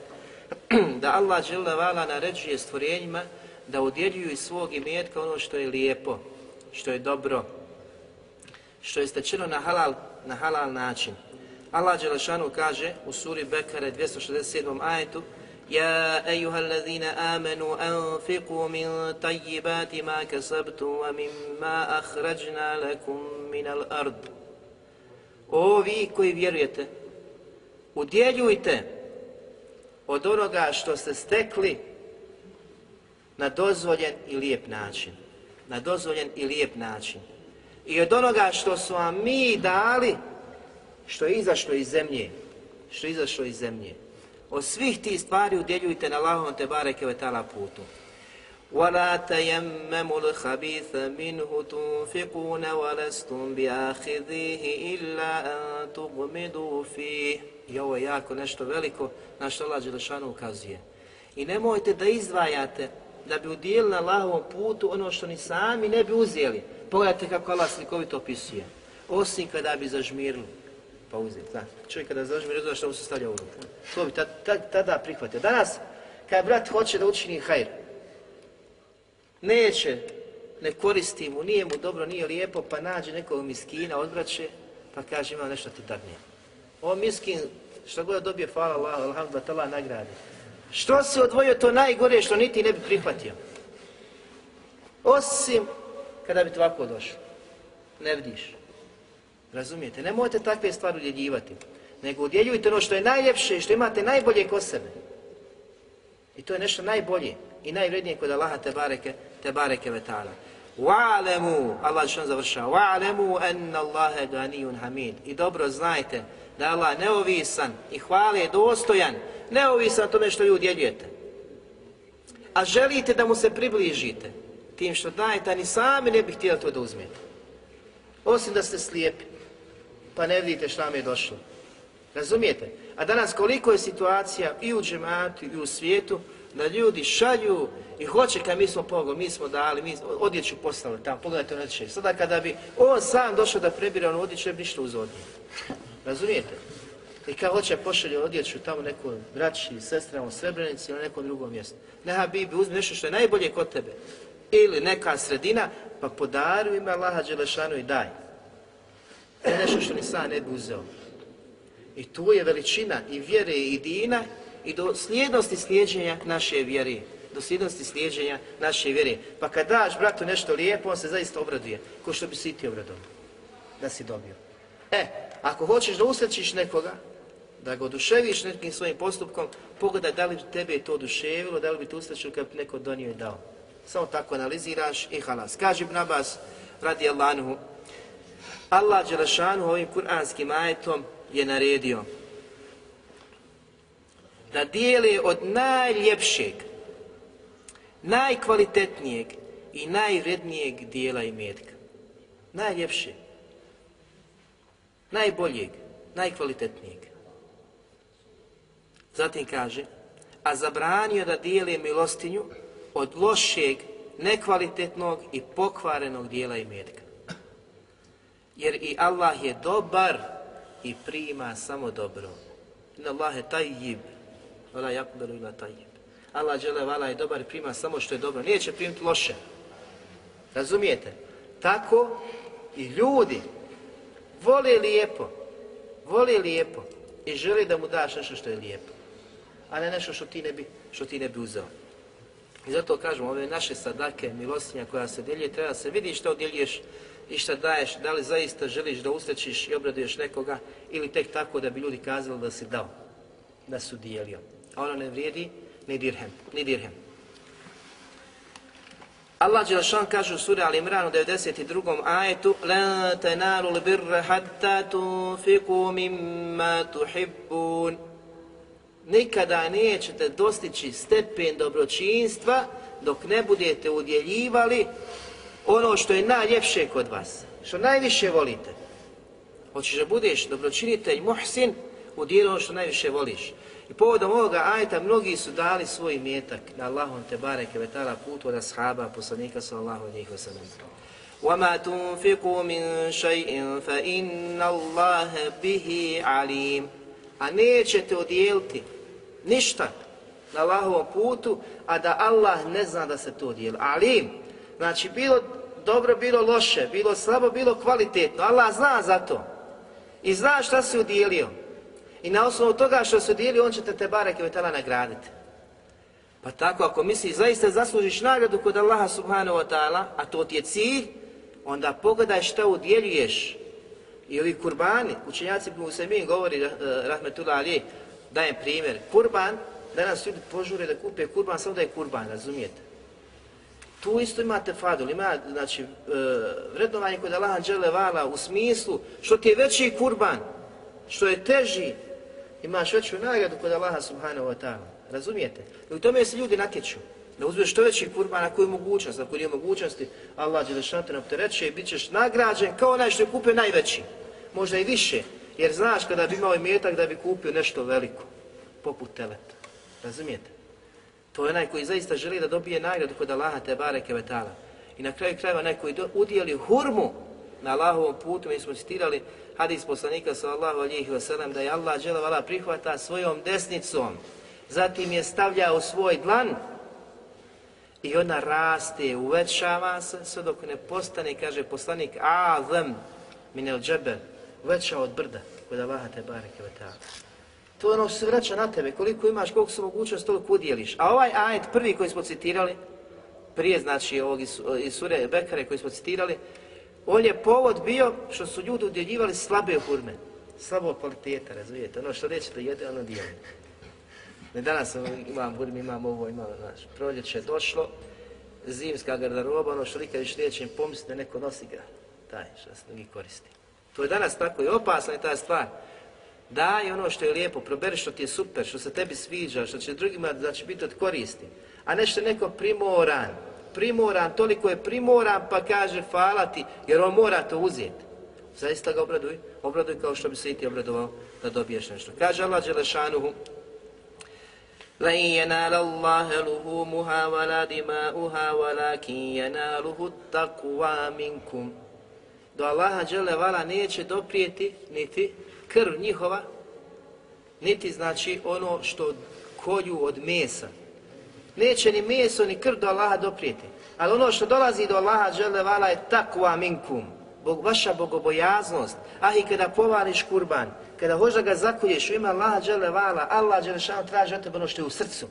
da Allah vala naređuje stvorenjima da udjeljuju iz svog imetka ono što je lijepo, što je dobro, što je stečeno na halal, na halal način. Allah Đelešanu kaže u suri Bekare 267. ajetu يا أيها الذين آمنوا أنفقوا من طيبات ما كسبتم ومما أخرجنا لكم من الأرض O vi koji vjerujete, udjeljujte od onoga što ste stekli na dozvoljen i lijep način. Na dozvoljen i lijep način. I od onoga što su vam mi dali, što je izašlo iz zemlje. Što je izašlo iz zemlje. Od svih tih stvari udjeljujte na Allahom te bareke vetala putu. ولا تيمموا الخبيث منه تنفقون ولستم بآخذيه إلا أن تغمدوا فيه I ovo je jako nešto veliko na što Allah Đelešanu ukazuje. I nemojte da izdvajate da bi udijeli na Allahovom putu ono što ni sami ne bi uzeli. Pogledajte kako Allah slikovito opisuje. Osim kada bi zažmirili pa uzeti. Zna, čovjek kada zažmiri, zna što mu se stavlja u ruku. To bi tada prihvatio. Danas, kada brat hoće da učini hajr, neće, ne koristi mu, nije mu dobro, nije lijepo, pa nađe nekog miskina, odbraće, pa kaže ima nešto ti dadne. On miskin, što god dobije, hvala Allah, alhamdulillah, tala nagradi. Što se odvojio to najgore što niti ne bi prihvatio? Osim kada bi to ovako došlo. Ne vidiš. Razumijete? Nemojte takve stvari udjeljivati. Nego udjeljujte ono što je najljepše i što imate najbolje kod sebe. I to je nešto najbolje i najvrednije kod Allaha te bareke, te bareke vetala. Wa'lemu, Allah što završava, wa'lemu enna Allahe ganijun hamid. I dobro znajte da Allah neovisan i hvale dostojan, neovisan tome što vi udjeljujete. A želite da mu se približite tim što dajete, ni sami ne bi htjeli to da uzmete. Osim da ste slijepi, pa ne vidite šta mi je došlo. Razumijete? A danas koliko je situacija i u džematu i u svijetu da ljudi šalju i hoće kad mi smo pogo, mi smo dali, mi odjeću postavili tamo, pogledajte odjeće. Sada kada bi on sam došao da prebira ono odjeću, ne bi ništa uz Razumijete? I kad hoće pošalje odjeću tamo nekoj braći, sestrama u Srebrenici ili nekom drugom mjestu. Neha bi uzmi nešto što je najbolje kod tebe. Ili neka sredina, pa podaru ime Allaha Đelešanu i daj. To je nešto što ni sam ne bi uzeo. I tu je veličina i vjere i dina i do slijednosti slijeđenja naše vjere. Do slijednosti slijeđenja naše vjere. Pa kad daš bratu nešto lijepo, on se zaista obraduje. Ko što bi si ti da si dobio. E, ako hoćeš da usrećiš nekoga, da ga oduševiš nekim svojim postupkom, pogledaj da li tebe je to oduševilo, da li bi te usrećilo kad bi neko donio i dao. Samo tako analiziraš i halas. Kaže Ibn Abbas, radi Allahu, Allah Đelešanu ovim kuranskim ajetom je naredio da dijeli od najljepšeg, najkvalitetnijeg i najvrednijeg dijela i metka. Najljepšeg, najboljeg, najkvalitetnijeg. Zatim kaže, a zabranio da dijeli milostinju od lošeg, nekvalitetnog i pokvarenog dijela i metka. Jer i Allah je dobar i prima samo dobro. Inna Allahe tajib, vala yakbalu ila tajib. Allah žele vala je dobar i prima samo što je dobro. Neće primiti loše. Razumijete? Tako i ljudi vole lijepo, vole lijepo i žele da mu daš nešto što je lijepo, a ne nešto što ti ne bi, što ti ne bi uzeo. I zato kažemo, ove naše sadake, milostinja koja se djelje, treba se vidi što odjeljuješ i šta daješ, da li zaista želiš da usrećiš i obraduješ nekoga ili tek tako da bi ljudi kazali da si dao, da su dijelio. A ono ne vrijedi ni dirhem, ni dirhem. Allah Đelšan kaže u suri Al Imran u 92. ajetu La tenalu birra hatta tunfiku mimma tuhibbun Nikada nećete dostići stepen dobročinstva dok ne budete udjeljivali ono što je najljepše kod vas, što najviše volite. Hoćeš da budeš dobročinitelj, muhsin, u dijelu ono što najviše voliš. I povodom ovoga ajeta mnogi su dali svoj mjetak na Allahom te bareke vetala putu od ashaba, poslanika sallallahu njih wasallam. وَمَا تُنْفِقُوا مِنْ شَيْءٍ فَإِنَّ اللَّهَ بِهِ عَلِيمٌ A nećete odijeliti ništa na Allahovom putu, a da Allah ne zna da se to dijeli. Alim, znači bilo dobro, bilo loše, bilo slabo, bilo kvalitetno, Allah zna za to. I zna šta si udjelio. I na osnovu toga što se udjelio, on će te te bareke vetala nagraditi. Pa tako, ako misliš zaista zaslužiš nagradu kod Allaha subhanahu wa ta'ala, a to ti je cilj, onda pogledaj šta udjeljuješ. I ovi kurbani, učenjaci u Semin govori, eh, rahmetullah ali, dajem primjer, kurban, danas ljudi požure da kupe kurban, samo da je kurban, razumijete? Tu isto imate fadul, ima znači, e, vrednovanje kod Allaha džele vala u smislu što ti je veći kurban, što je teži, imaš veću nagradu kod Allaha subhanahu wa ta'ala. Razumijete? I u tome se ljudi natječu. Da uzmeš što veći kurban, ako je mogućnost, ako nije mogućnosti, Allah Đelešanu te optereće i bit ćeš nagrađen kao onaj što je kupio najveći. Možda i više, jer znaš kada bi imao imetak da bi kupio nešto veliko, poput teleta. Razumijete? To je onaj koji zaista želi da dobije nagradu kod Allaha te bareke vetala. I na kraju krajeva onaj koji udijeli hurmu na Allahovom putu, mi smo citirali hadis poslanika sallallahu alihi wasallam da je Allah dželle prihvata svojom desnicom, zatim je stavlja u svoj dlan i ona raste, uvećava se, sve dok ne postane, kaže poslanik, azam min el džebel, veća od brda, kod Allaha te bareke vetala. To je ono se vraća na tebe, koliko imaš, koliko su mogućnost, toliko udjeliš. A ovaj ajet prvi koji smo citirali, prije znači ovog iz, sure Bekare koji smo citirali, on je povod bio što su ljudi udjeljivali slabe hurme, slabog kvaliteta, razumijete, ono što neće da jede, ono dijeli. Ne danas imam hurme, imam ovo, imam, znaš, proljeće je došlo, zimska garderoba, ono što nikad više im pomisliti da neko nosi ga, taj što se drugi koristi. To je danas tako i opasna je ta stvar. Daj ono što je lijepo, proberi što ti je super, što se tebi sviđa, što će drugima da će biti od koristi. A nešto neko primoran, primoran, toliko je primoran pa kaže hvala ti, jer on mora to uzeti. Zaista ga obraduj, obraduj kao što bi se i ti obradovao da dobiješ nešto. Kaže Allah Đelešanuhu, لن ينال الله لحومها ولا دماؤها ولكن يناله التقوى منكم do Allaha džele vala neće doprijeti niti krv njihova, niti znači ono što kolju od mesa. Neće ni meso ni krv do Allaha doprijeti. Ali ono što dolazi do Allaha džele vala je takva minkum. Bog, vaša bogobojaznost. Ah i kada povališ kurban, kada hoćeš da ga zakolješ u ime Allaha džele vala, Allah džele šan traži od tebe ono što je u srcu.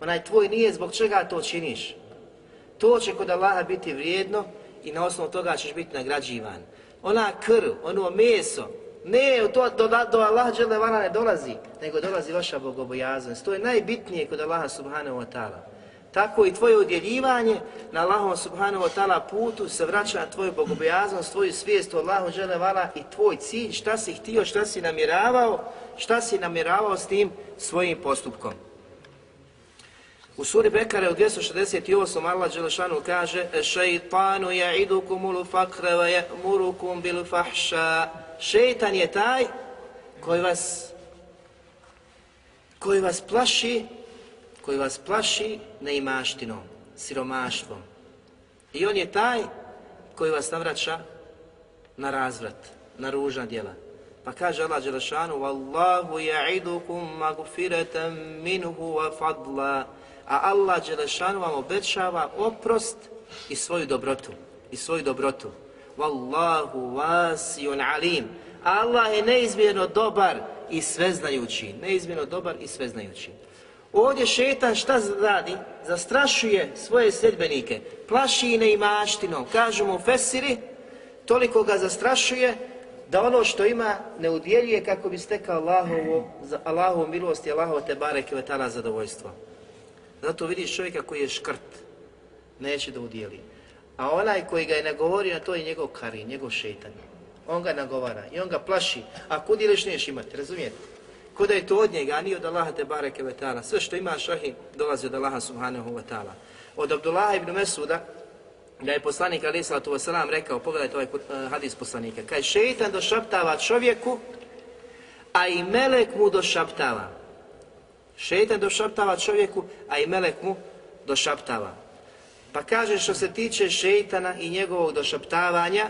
Onaj tvoj nije zbog čega to činiš. To će kod Allaha biti vrijedno i na osnovu toga ćeš biti nagrađivan. Ona krv, ono meso, ne, to do, do Allaha dželle ne dolazi, nego dolazi vaša bogobojaznost. To je najbitnije kod Allaha subhanahu wa ta'ala. Tako i tvoje udjeljivanje na Allahom subhanahu wa ta'ala putu se vraća na tvoju bogobojaznost, tvoju svijest o Allahu dželle i tvoj cilj, šta si htio, šta si namjeravao, šta si namjeravao s tim svojim postupkom. U suri Bekare u 268 Allah Đelešanu kaže Šeitanu ja'idukumul fakre wa bil fahša Šeitan je taj koji vas koji vas plaši koji vas plaši neimaštinom, siromaštvom. I on je taj koji vas navraća na razvrat, na ružna djela. Pa kaže Allah Đelešanu Wallahu ja'idukum magfiratan minhu wa fadla a Allah Đelešanu vam obećava oprost i svoju dobrotu. I svoju dobrotu. Wallahu vasijun alim. Allah je neizmjerno dobar i sveznajući. Neizmjerno dobar i sveznajući. Ovdje šetan šta radi? Zastrašuje svoje sedbenike. Plaši i neimaštinom. Kažu mu Fesiri, toliko ga zastrašuje da ono što ima ne udjeljuje kako bi stekao Allahovu, Allahovu milost i Allahovu te bareke vetala zadovoljstvo. Zato vidiš čovjeka koji je škrt, neće da udjeli. A onaj koji ga je nagovorio, to je njegov kari, njegov šeitan. On ga nagovara i on ga plaši. Ako udjeliš, neš imati, razumijete? Ko da je to od njega, a nije od Allaha te bareke ve ta'ala. Sve što ima šahi dolazi od Allaha subhanahu wa ta'ala. Od Abdullaha ibn Mesuda, da je poslanik alaih sallatu wasalam rekao, pogledajte ovaj uh, hadis poslanika, kaj šeitan došaptava čovjeku, a i melek mu došaptava. Šeitan došaptava čovjeku, a i melek mu došaptava. Pa kaže što se tiče šeitana i njegovog došaptavanja,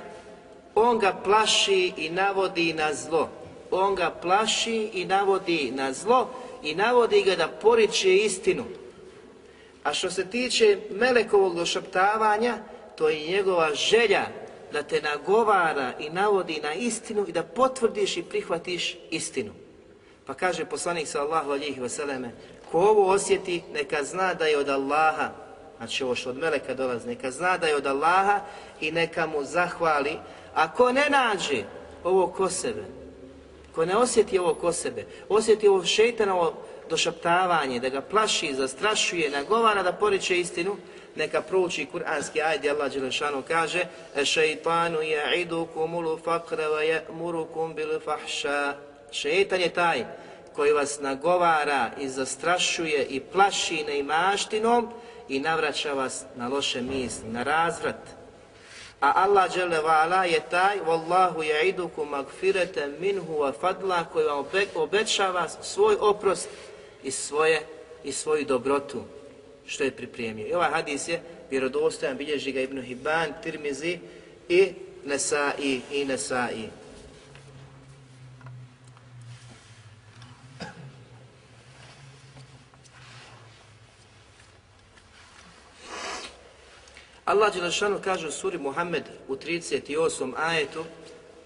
on ga plaši i navodi na zlo. On ga plaši i navodi na zlo i navodi ga da poriče istinu. A što se tiče melekovog došaptavanja, to je njegova želja da te nagovara i navodi na istinu i da potvrdiš i prihvatiš istinu. Pa kaže poslanik sallahu alihi vseleme, ko ovo osjeti, neka zna da je od Allaha, znači ovo što od meleka dolazi, neka zna da je od Allaha i neka mu zahvali. Ako ne nađe ovo ko sebe, ko ne osjeti ovo ko sebe, osjeti ovo šeitanovo došaptavanje, da ga plaši, zastrašuje, nagovara da poriče istinu, neka prouči kuranski ajd, Allah Đelešanu kaže Šeitanu ja'idukumul faqra wa ja'murukum bil fahša Šeitan je taj koji vas nagovara i zastrašuje i plaši neimaštinom i navraća vas na loše misli, na razvrat. A Allah vala je taj Wallahu ja'idukum magfirete minhu wa fadla koji vam obećava svoj oprost i svoje i svoju dobrotu što je pripremio. I ovaj hadis je vjerodostojan, bilježi ga Ibn Hibban, Tirmizi i Nesai i Nesai. Allah Đelešanu kaže u suri Muhammed u 38. ajetu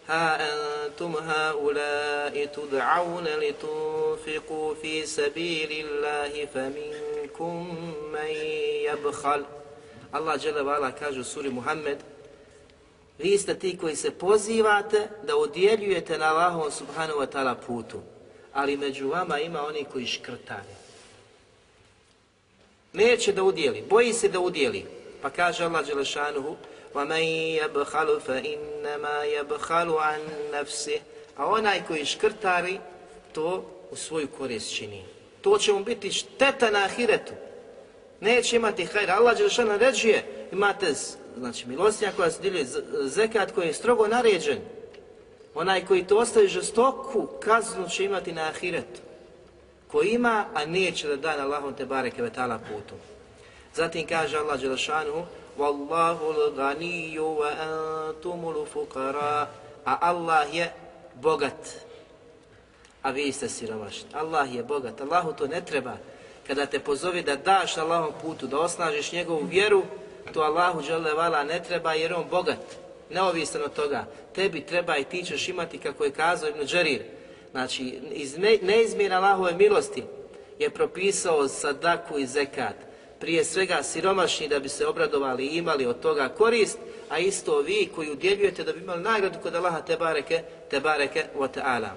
Ha antum ha ulai tud'auna li tunfiqu fi sabilillahi faminkum man yabkhal Allah Đelevala kaže u suri Muhammed Vi ste ti koji se pozivate da udjeljujete na Allahom subhanahu wa ta'ala putu. Ali među vama ima oni koji škrtaju. Neće da udjeli, boji se da udjeli. Pa kaže Allah Đelešanuhu, وَمَنْ يَبْخَلُ فَإِنَّمَا يَبْخَلُ عَنْ نَفْسِهِ A onaj koji škrtari, to u svoju korist čini. To će mu biti šteta na ahiretu. Neće imati hajra. Allah Đelšan naređuje, imate znači, milostinja koja se dilje zekat koji je strogo naređen. Onaj koji to ostavi žestoku kaznu će imati na ahiretu. Ko ima, a neće da da na Allahom te bareke vetala putu. Zatim kaže Allah Đelšanu, Wallahu l-ganiju wa antumul. A Allah je bogat, a vi ste siromašni. Allah je bogat, Allahu to ne treba. Kada te pozovi da daš Allahom putu, da osnažiš njegovu vjeru, to Allahu vala ne treba jer on bogat. Neovisan od toga. Tebi treba i ti ćeš imati, kako je kazao Ibn Đarir. Znači, iz neizmjena Allahove milosti je propisao sadaku i zekat prije svega siromašni da bi se obradovali i imali od toga korist, a isto vi koji udjeljujete da bi imali nagradu kod Allaha te bareke, te bareke wa ta'ala.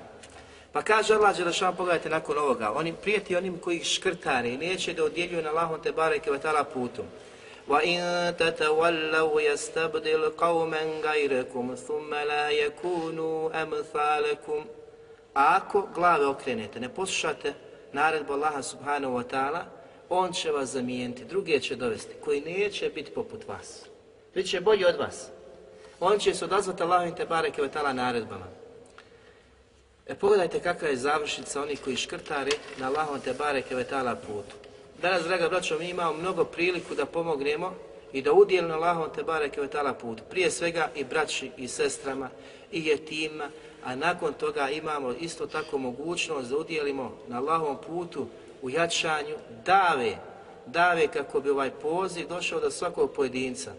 Pa kaže Allah Đelešan, pogledajte nakon ovoga, oni prijeti onim koji škrtare i neće da udjeljuju na Allahom te bareke wa ta'ala putu. وَإِن تَتَوَلَّوْا يَسْتَبْدِلْ قَوْمًا غَيْرَكُمْ ثُمَّ لَا يَكُونُوا أَمْثَالَكُمْ A ako glave okrenete, ne poslušate naredbu Allaha subhanahu wa ta'ala, on će vas zamijeniti, druge će dovesti, koji neće biti poput vas. Bit će bolji od vas. On će se odazvati Allahovim te bareke vetala naredbama. E pogledajte kakva je završnica onih koji škrtari na Allahom te bareke vetala putu. Danas, draga braćo, mi imamo mnogo priliku da pomognemo i da udjelimo Allahom te bareke vetala putu. Prije svega i braći i sestrama i jetima, a nakon toga imamo isto tako mogućnost da udjelimo na Allahom putu u jačanju dave, dave kako bi ovaj poziv došao do svakog pojedinca.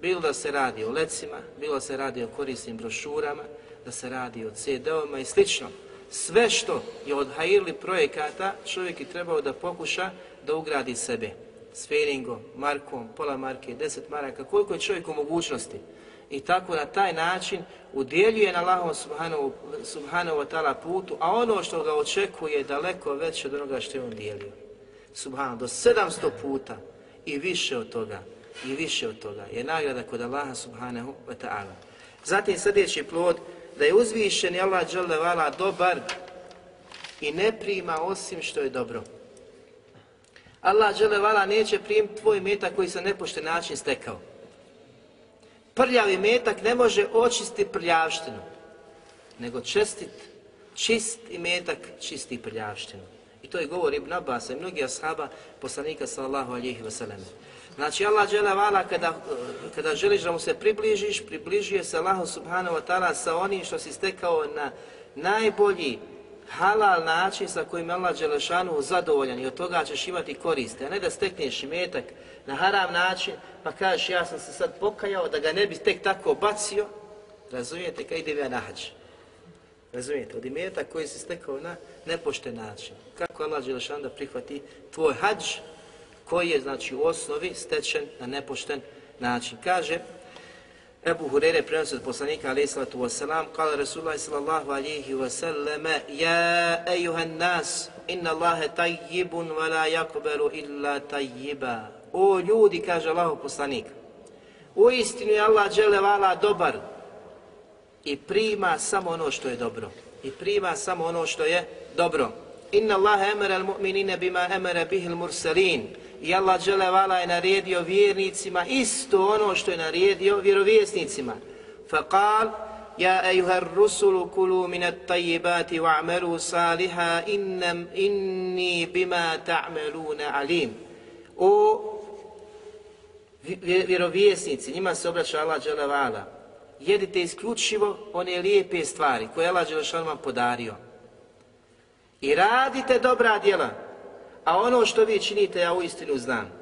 Bilo da se radi o lecima, bilo da se radi o korisnim brošurama, da se radi o CD-ovima i slično. Sve što je od hajirli projekata čovjek je trebao da pokuša da ugradi sebe. S feningom, markom, pola marke, deset maraka, koliko je čovjek u mogućnosti i tako na taj način udjeljuje na Allahom subhanahu, subhanahu wa ta'ala putu, a ono što ga očekuje je daleko veće od onoga što je on dijelio. Subhanahu, do 700 puta i više od toga, i više od toga je nagrada kod Allaha subhanahu wa ta'ala. Zatim sljedeći plod, da je uzvišen Allah vala dobar i ne prima osim što je dobro. Allah vala neće primiti tvoj metak koji se nepošten način stekao. Prljavi metak ne može očistiti prljavštinu, nego čestit, čist i metak čisti prljavštinu. I to je govor Ibn Abbas i mnogi ashaba poslanika sallallahu alihi wasallam. Znači Allah vala kada, kada želiš da mu se približiš, približuje se Allahu subhanahu wa ta'ala sa onim što si stekao na najbolji halal način sa kojim Allah Đelešanu zadovoljan i od toga ćeš imati koriste, a ne da stekneš imetak na haram način pa kažeš ja sam se sad pokajao da ga ne bi tek tako bacio, razumijete, kaj ide ja na hađ. Razumijete, od imeta koji si stekao na nepošten način. Kako Allah Đelešanu da prihvati tvoj hađ koji je znači u osnovi stečen na nepošten način. Kaže, Ebu Hurere prenosi od poslanika alaih sallatu wasalam, kala Rasulullah sallallahu alihi wasallam, Ja ejuhan nas, inna Allahe tajjibun, wa la yakberu illa tajjiba. O ljudi, kaže Allah poslanik, u istinu je Allah vala dobar i prima samo ono što je dobro. I prima samo ono što je dobro. Inna Allahe emere al-mu'minine bima emere bihil mursalin i Allah vala je naredio vjernicima isto ono što je naredio vjerovjesnicima. Faqal, Ja ejuhar rusulu kulu minat tajibati wa'malu saliha innam inni bima ta'meluna alim. O vjerovjesnici, njima se obraća Allah vala. Jedite isključivo one lijepe stvari koje Allah vam podario. I radite dobra djela, a ono što vi činite ja uistinu znam.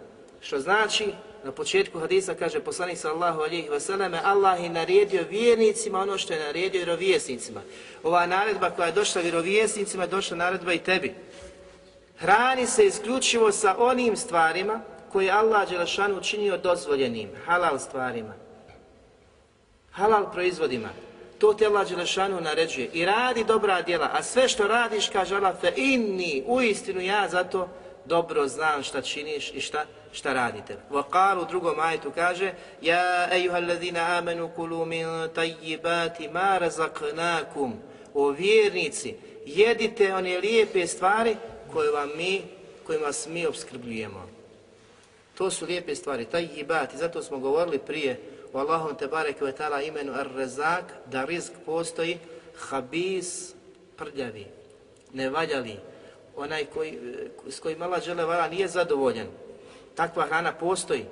Što znači, na početku hadisa kaže poslanik sallahu alihi vseleme, Allah je naredio vjernicima ono što je naredio vjerovjesnicima. Ova naredba koja je došla vjerovjesnicima je došla naredba i tebi. Hrani se isključivo sa onim stvarima koje Allah Đelešanu učinio dozvoljenim, halal stvarima. Halal proizvodima. To te Allah Đelešanu naređuje. I radi dobra djela, a sve što radiš, kaže Allah, fe inni, u istinu ja zato dobro znam šta činiš i šta, šta radite. Wa u drugom ajetu kaže Ja ejuhallazina amenu kulu min tajibati ma razaknakum O vjernici, jedite one lijepe stvari koje vam mi, kojima vas mi obskrbljujemo. To su lijepe stvari, tajibat. I zato smo govorili prije u Allahom te bareke imenu ar-rezak, da rizk postoji habis prljavi, nevaljali, onaj koji, s kojim Allah vala nije zadovoljan. Takva hrana postoji.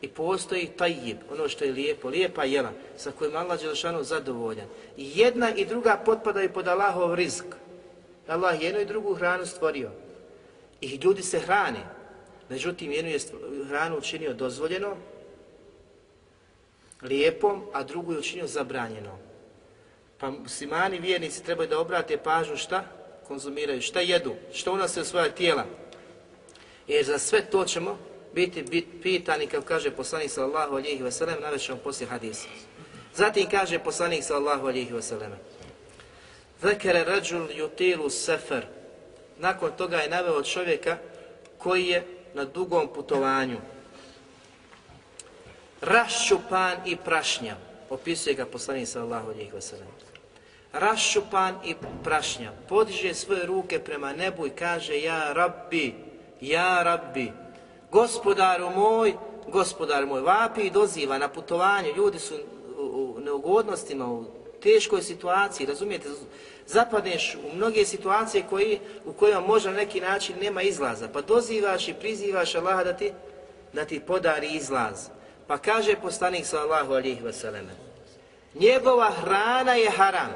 I postoji tajib, ono što je lijepo, lijepa jela, sa kojim Allah Đelešanu zadovoljan. I jedna i druga potpadaju pod Allahov rizk. Allah jednu i drugu hranu stvorio. I ljudi se hrane. Međutim, jednu je hranu učinio dozvoljeno, lijepom, a drugu je učinio zabranjeno. Pa muslimani vjernici trebaju da obrate pažnju šta konzumiraju, šta jedu, što unose u svoja tijela. Jer za sve to ćemo biti pitani, kao kaže poslanik sallallahu alihi wasallam, navećemo poslije hadisa. Zatim kaže poslanik sallallahu alihi wasallam, Zekere rađul jutilu sefer. Nakon toga je naveo čovjeka koji je na dugom putovanju. Raščupan i prašnjav. Opisuje ga poslanik sallallahu alihi wasallam. Raščupan i prašnjav. Podiže svoje ruke prema nebu i kaže Ja rabbi, ja rabbi, gospodaru moj, gospodar moj, vapi i doziva na putovanju. Ljudi su u neugodnostima, u teškoj situaciji, razumijete, zapadneš u mnoge situacije koji, u kojima možda na neki način nema izlaza, pa dozivaš i prizivaš Allaha da ti, da ti podari izlaz. Pa kaže poslanik sallallahu alihi wasallam, njegova hrana je haram,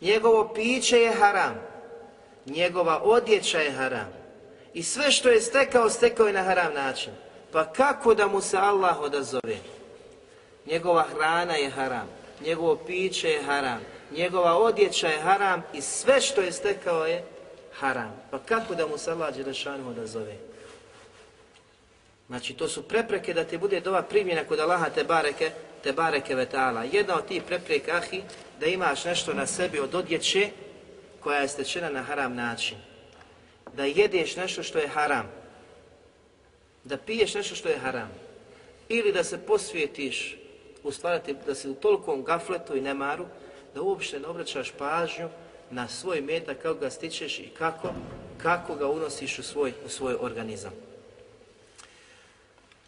njegovo piće je haram, njegova odjeća je haram i sve što je stekao, stekao je na haram način. Pa kako da mu se Allah odazove? Njegova hrana je haram, njegovo piće je haram, njegova odjeća je haram i sve što je stekao je haram. Pa kako da mu se Allah Đelešanu odazove? Znači to su prepreke da ti bude dova primjena kod Allaha te bareke, te bareke vetala. Jedna od tih prepreka, ahi, da imaš nešto na sebi od odjeće koja je stečena na haram način. Da jedeš nešto što je haram. Da piješ nešto što je haram. Ili da se posvijetiš u stvarati, da se u tolikom gafletu i nemaru, da uopšte ne obraćaš pažnju na svoj metak, kako ga stičeš i kako, kako ga unosiš u svoj, u svoj organizam.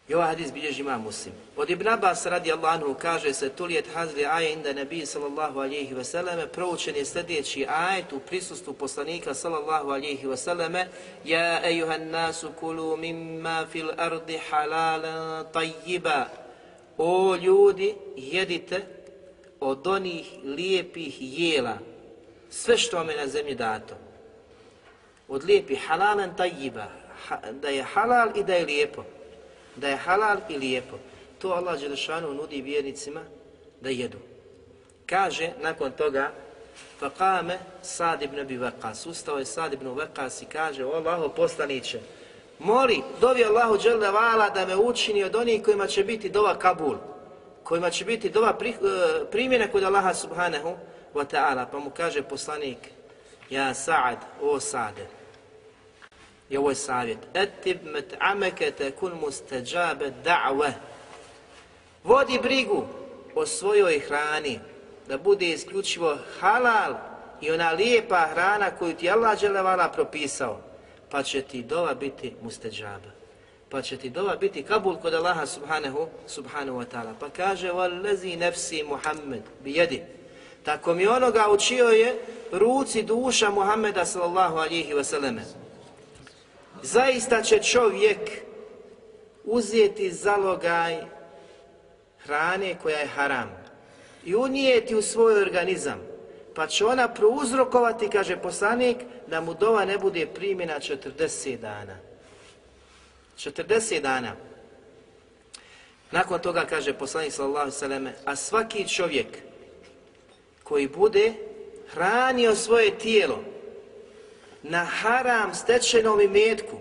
I ovaj hadis bilježi ima muslim. Od Ibn Abbas radi anhu kaže se tulijet hazli aje inda nebi sallallahu alihi vseleme proučen je sljedeći ajet u prisustvu poslanika sallallahu alihi vseleme Ja ejuhan nasu kulu mimma fil ardi halalan tajjiba O ljudi, jedite od onih lijepih jela, sve što vam je na zemlji dato. Od lijepih halalan tajjiba, da je halal i da je lijepo da je halal i lijepo. To Allah Đelešanu nudi vjernicima da jedu. Kaže nakon toga Fakame Sad ibn Abi Waqas. Ustao je Sad ibn i kaže O Allaho poslaniće, moli, dovi Allahu Đele Vala da me učini od onih kojima će biti dova Kabul, kojima će biti dova e, primjena kod Allaha subhanahu wa ta'ala. Pa mu kaže poslanik, ja Sa'ad, o Sade, i ovo je savjet. Etib met ameke te kun mustađabe da've. Vodi brigu o svojoj hrani, da bude isključivo halal i ona lijepa hrana koju ti Allah dželevala propisao, pa će ti dova biti mustađaba Pa će ti dova biti kabul kod Allaha subhanahu, subhanahu wa ta'ala. Pa kaže, وَالَّذِي nefsi Muhammed bijedi. Tako mi onoga učio je ruci duša Muhammeda sallallahu alihi wasallam zaista će čovjek uzeti zalogaj hrane koja je haram i unijeti u svoj organizam, pa će ona prouzrokovati, kaže poslanik, da mu dova ne bude primjena 40 dana. 40 dana. Nakon toga kaže poslanik sallallahu sallam, a svaki čovjek koji bude hranio svoje tijelo na haram stečenom imetku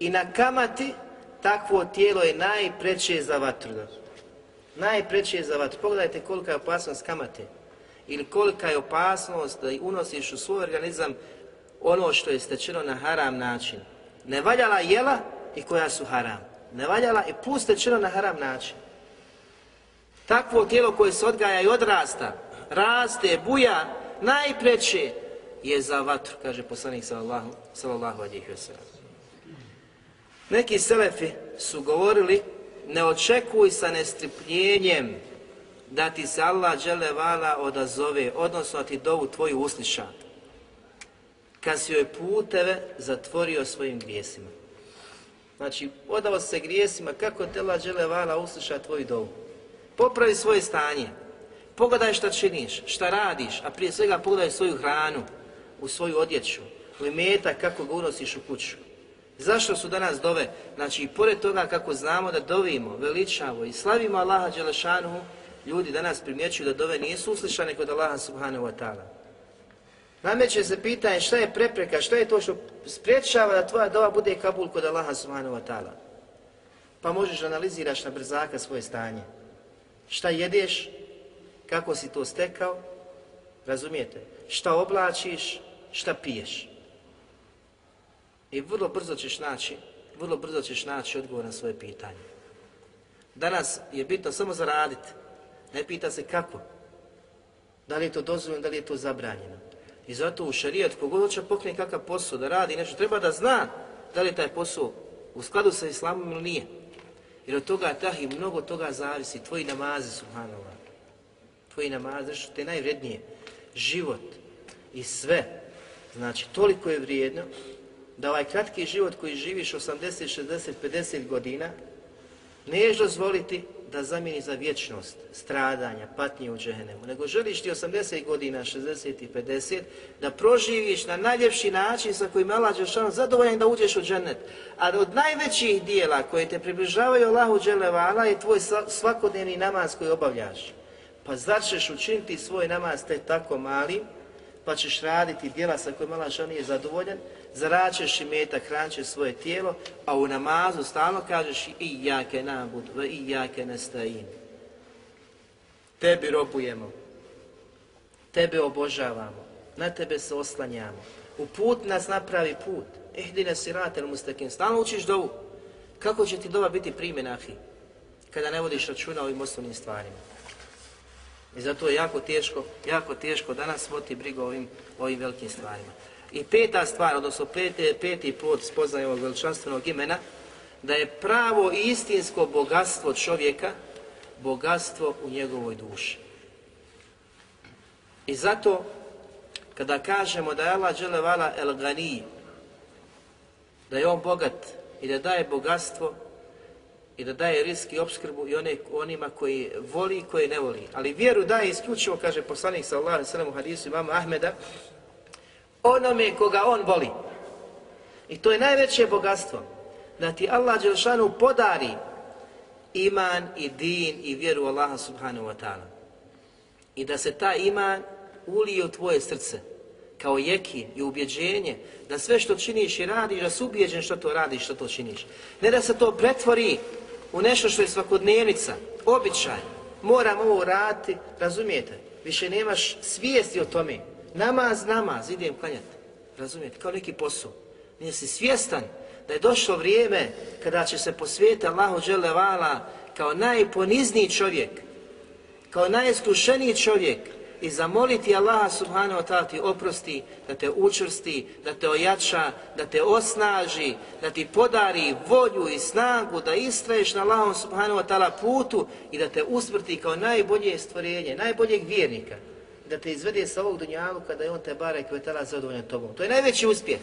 i na kamati, takvo tijelo je najpreće za vatru. Najpreće za vatru. Pogledajte kolika je opasnost kamate ili kolika je opasnost da unosiš u svoj organizam ono što je stečeno na haram način. Ne valjala jela i koja su haram. Ne valjala i pust stečeno na haram način. Takvo tijelo koje se odgaja i odrasta, raste, buja, najpreće je za vatru, kaže poslanik sallallahu, sallallahu alihi. Neki selefi su govorili, ne očekuj sa nestrpljenjem da ti se Allah vala odazove, odnosno da ti dovu tvoju usliša. Kad si joj puteve zatvorio svojim grijesima. Znači, odavo se grijesima, kako te Allah vala usliša tvoju dovu. Popravi svoje stanje. Pogledaj šta činiš, šta radiš, a prije svega pogledaj svoju hranu, u svoju odjeću, u imeta kako ga unosiš u kuću. Zašto su danas dove? Znači, i pored toga kako znamo da dovimo, veličavo i slavimo Allaha Đelešanu, ljudi danas primjećuju da dove nisu uslišane kod Allaha Subhanahu wa ta'ala. Nameće se pitanje šta je prepreka, šta je to što spriječava da tvoja dova bude kabul kod Allaha Subhanahu wa ta'ala. Pa možeš analiziraš na brzaka svoje stanje. Šta jedeš, kako si to stekao, razumijete? Šta oblačiš, šta piješ. I vrlo brzo ćeš naći, vrlo brzo ćeš naći odgovor na svoje pitanje. Danas je bitno samo zaraditi. Ne pita se kako. Da li je to dozvoljeno, da li je to zabranjeno. I zato u šarijat, kogod hoće pokrenuti kakav posao, da radi nešto, treba da zna da li je taj posao u skladu sa islamom ili nije. Jer od toga tah i mnogo toga zavisi. Tvoji namazi, subhanallah. Tvoji namazi, što te najvrednije. Život i sve Znači, toliko je vrijedno da ovaj kratki život koji živiš 80, 60, 50 godina neš dozvoliti da zamijeni za vječnost stradanja, patnje u džehennemu, nego želiš ti 80 godina, 60 i 50 da proživiš na najljepši način sa kojim Allah Đelšanu zadovoljan da uđeš u džennet. A od najvećih dijela koje te približavaju Allahu Đelevala je tvoj svakodnevni namaz koji obavljaš. Pa zar ćeš učiniti svoj namaz te tako malim pa ćeš raditi djela sa kojima Allah nije zadovoljan, zaračeš i metak, hrančeš svoje tijelo, a u namazu stalno kažeš i jake nabud, i jake nestajin. Tebi robujemo, tebe obožavamo, na tebe se oslanjamo. U put nas napravi put. Ehdine siratel mustakim. Stalno učiš dovu. Kako će ti dova biti primjen, ahi? Kada ne vodiš računa o ovim osnovnim stvarima. I zato je jako teško, jako teško danas voti brigu o ovim, ovim velikim stvarima. I peta stvar, odnosno peti, peti plod spoznaje ovog veličanstvenog imena, da je pravo i istinsko bogatstvo čovjeka bogatstvo u njegovoj duši. I zato kada kažemo da je Allah dželevala el gani, da je on bogat i da daje bogatstvo i da daje risk i obskrbu i one, onima koji voli i koji ne voli. Ali vjeru daje isključivo, kaže poslanik sallallahu alejhi ve hadisu imama Ahmeda, onome koga on voli. I to je najveće bogatstvo. Da ti Allah Đelšanu podari iman i din i vjeru Allaha subhanahu wa ta'ala. I da se ta iman ulije u tvoje srce kao jeki i ubjeđenje da sve što činiš i radiš, da si ubijeđen što to radiš, što to činiš. Ne da se to pretvori u nešto što je svakodnevnica, običaj. Moram ovo raditi, razumijete? Više nemaš svijesti o tome. Namaz, namaz, idem klanjati. Razumijete? Kao neki posao. Nije si svjestan da je došlo vrijeme kada će se posvijeti Allahu Đelevala kao najponizniji čovjek, kao najiskušeniji čovjek i zamoliti Allaha subhanahu wa ta'ala ti oprosti, da te učvrsti, da te ojača, da te osnaži, da ti podari volju i snagu, da istraješ na Allahom subhanahu wa ta'ala putu i da te usmrti kao najbolje stvorenje, najboljeg vjernika. Da te izvede sa ovog dunjalu kada je on te bare kvetala zadovoljan tobom. To je najveći uspjeh.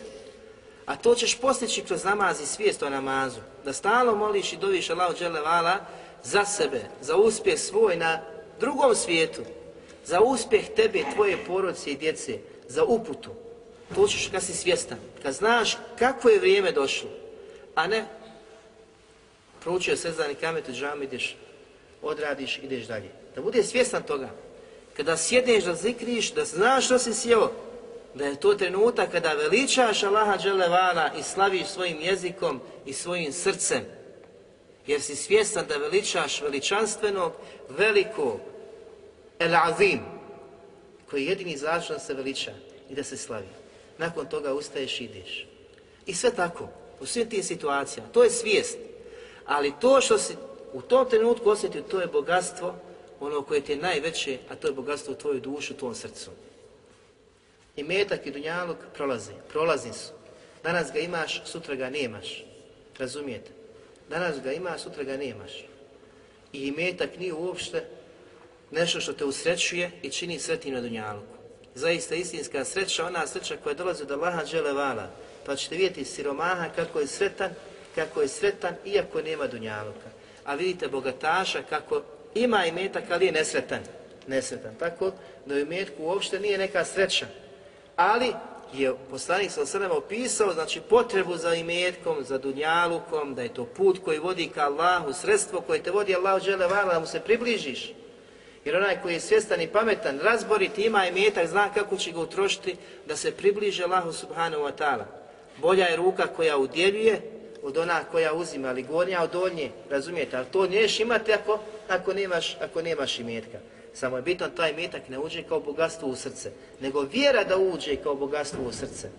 A to ćeš postići kroz namaz i svijest o namazu. Da stalno moliš i doviš Allahu dželevala za sebe, za uspjeh svoj na drugom svijetu, za uspjeh tebe, tvoje porodice i djece, za uputu. To ćeš kad si svjestan, kad znaš kako je vrijeme došlo, a ne proučio sezani kamet u džami, ideš, odradiš, ideš dalje. Da bude svjestan toga. Kada sjedneš da zikriš, da znaš što si sjeo, da je to trenutak kada veličaš Allaha Đelevala i slaviš svojim jezikom i svojim srcem. Jer si svjestan da veličaš veličanstvenog, velikog, El Azim, koji je jedini da se veliča i da se slavi. Nakon toga ustaješ i ideš. I sve tako, u svim tim situacijama, to je svijest. Ali to što si u tom trenutku osjetio, to je bogatstvo, ono koje ti je najveće, a to je bogatstvo u tvoju dušu, u tvom srcu. I metak i dunjalog prolaze, prolazni su. Danas ga imaš, sutra ga nemaš. Razumijete? Danas ga imaš, sutra ga nemaš. I metak nije uopšte nešto što te usrećuje i čini sretnim na dunjaluku. Zaista istinska sreća, ona sreća koja dolazi od Allaha dželevala. Pa ćete vidjeti siromaha kako je sretan, kako je sretan iako nema dunjaluka. A vidite bogataša kako ima i metak, ali je nesretan. Nesretan. Tako da u metku uopšte nije neka sreća. Ali je poslanik sa srema opisao znači potrebu za imetkom, za dunjalukom, da je to put koji vodi ka Allahu, sredstvo koje te vodi Allahu dželevala, da mu se približiš. Jer onaj koji je svjestan i pametan, razborit, ima imetak, zna kako će ga utrošiti da se približe Allahu subhanahu wa ta'ala. Bolja je ruka koja udjeljuje od ona koja uzima, ali gornja od donje, razumijete? Ali to nješ imati ako, ako, nemaš, ako nemaš imetka. Samo je bitno taj imetak ne uđe kao bogatstvo u srce, nego vjera da uđe kao bogatstvo u srce.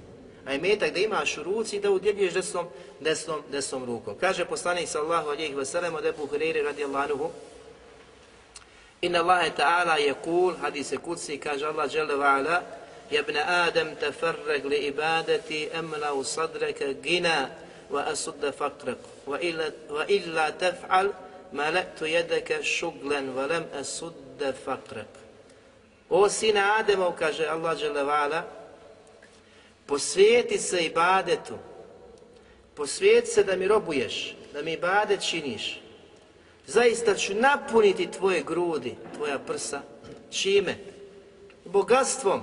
A imetak da imaš u ruci i da udjeljuješ desnom, desnom, desnom rukom. Kaže poslanik sallahu alijih vselem od Ebu Hureyri radijallahu anhu, Inna Allahe ta'ala je kul, hadise kudsi, kaže Allah žele va'ala, Jebne Adem teferreg li ibadeti emla u sadreke gina illa, wa illa tef'al malektu jedeke šuglen wa lem asudda fakrek. O sine Ademov, kaže Allah žele va'ala, posvijeti se ibadetu, posvijeti se da mi robuješ, da mi ibadet činiš, zaista ću napuniti tvoje grudi, tvoja prsa, čime? Bogatstvom.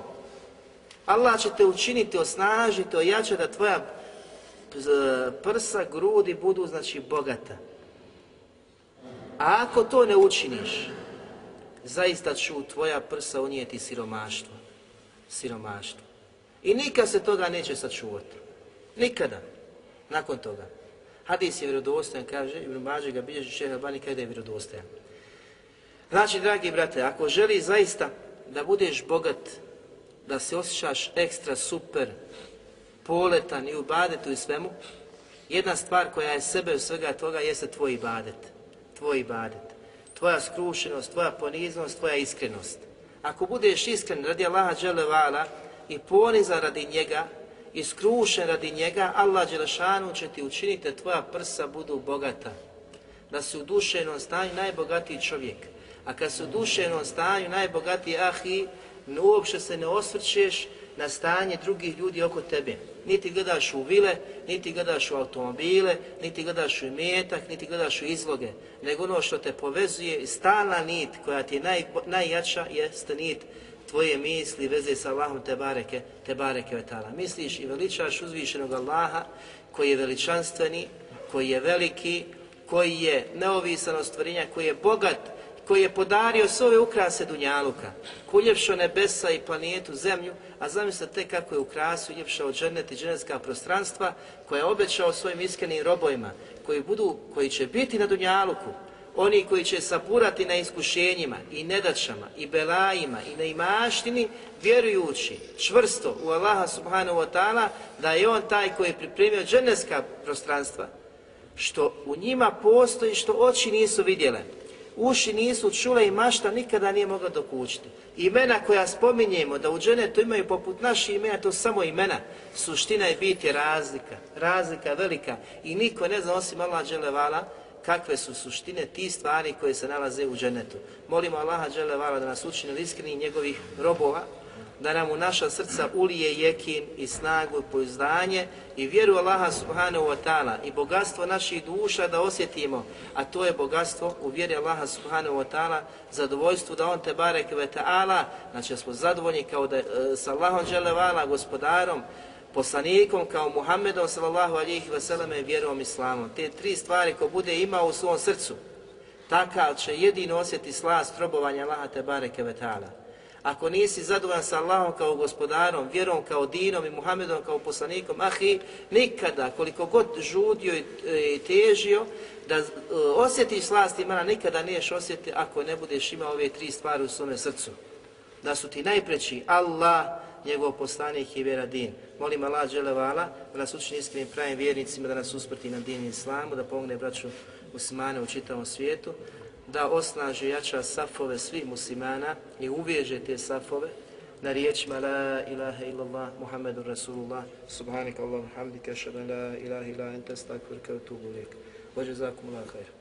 Allah će te učiniti, osnažiti, ojačati da tvoja prsa, grudi budu znači bogata. A ako to ne učiniš, zaista ću tvoja prsa unijeti siromaštvo. Siromaštvo. I nikad se toga neće sačuvati. Nikada. Nakon toga. Hadis je vjerodostojan, kaže, Ibn Mađe ga bilježi šeha Bani kada je vjerodostojan. Znači, dragi brate, ako želi zaista da budeš bogat, da se osjećaš ekstra super, poletan i u badetu i svemu, jedna stvar koja je sebe u svega toga jeste tvoj ibadet. Tvoj ibadet. Tvoja skrušenost, tvoja poniznost, tvoja iskrenost. Ako budeš iskren radi Allaha dželevala i ponizan radi njega i skrušen radi njega, Allah Đelešanu će ti učiniti da tvoja prsa budu bogata. Da si u dušenom stanju najbogatiji čovjek. A kad si u dušenom stanju najbogatiji ahi, uopće se ne osvrćeš na stanje drugih ljudi oko tebe. Niti gledaš u vile, niti gledaš u automobile, niti gledaš u imetak, niti gledaš u izloge. Nego ono što te povezuje, stalna nit koja ti je naj, najjača, jeste nit tvoje misli, veze sa Allahom te bareke, te bareke vetala. Misliš i veličaš uzvišenog Allaha koji je veličanstveni, koji je veliki, koji je neovisan od stvorenja, koji je bogat, koji je podario sve ukrase Dunjaluka, kuljepšo nebesa i planetu, zemlju, a zamislite kako je ukrasu uljepšao džennet i dženetska prostranstva, koje je obećao svojim iskrenim robojima, koji, budu, koji će biti na Dunjaluku, oni koji će saburati na iskušenjima i nedačama i belajima i na imaštini, vjerujući čvrsto u Allaha subhanahu wa ta'ala, da je On taj koji je pripremio dženevska prostranstva, što u njima postoji što oči nisu vidjele, uši nisu čule i mašta nikada nije mogla dokućiti. Imena koja spominjemo da u dženetu imaju poput naših imena, to samo imena. Suština je biti je razlika, razlika velika i niko ne zna osim Allah dželevala kakve su suštine ti stvari koje se nalaze u dženetu. Molimo Allaha dželevala da nas učini iskreni njegovih robova, da nam u naša srca ulije jekin i snagu i pouzdanje i vjeru Allaha subhanahu wa ta'ala i bogatstvo naših duša da osjetimo, a to je bogatstvo u vjeri Allaha subhanahu wa ta'ala, zadovoljstvu da On te barek ve ta'ala, znači smo zadovoljni kao da e, Allahom dželevala, gospodarom, poslanikom kao Muhammedom sallallahu alihi vseleme i vjerom islamom. Te tri stvari ko bude imao u svom srcu, takav će jedino osjeti slast robovanja Allaha te bareke ve ta'ala. Ako nisi zadovoljan sa Allahom kao gospodarom, vjerom kao dinom i Muhammedom kao poslanikom, ahi, nikada, koliko god žudio i težio, da e, osjetiš slast imana, nikada niješ osjetiti ako ne budeš imao ove tri stvari u svome srcu. Da su ti najpreći Allah, njegov poslanik i vjera din. Molim Allah dželevala da nas učini iskrenim pravim vjernicima, da nas usprti na din islamu, da pomogne braću muslimane u čitavom svijetu, da osnaži jača safove svih muslimana i uvježe te safove na riječima La ilaha illallah Muhammedun Rasulullah Subhanika Allah hamdika šadan La ilaha illa enta stakvirka u tubu lijek. Bože zakum khair.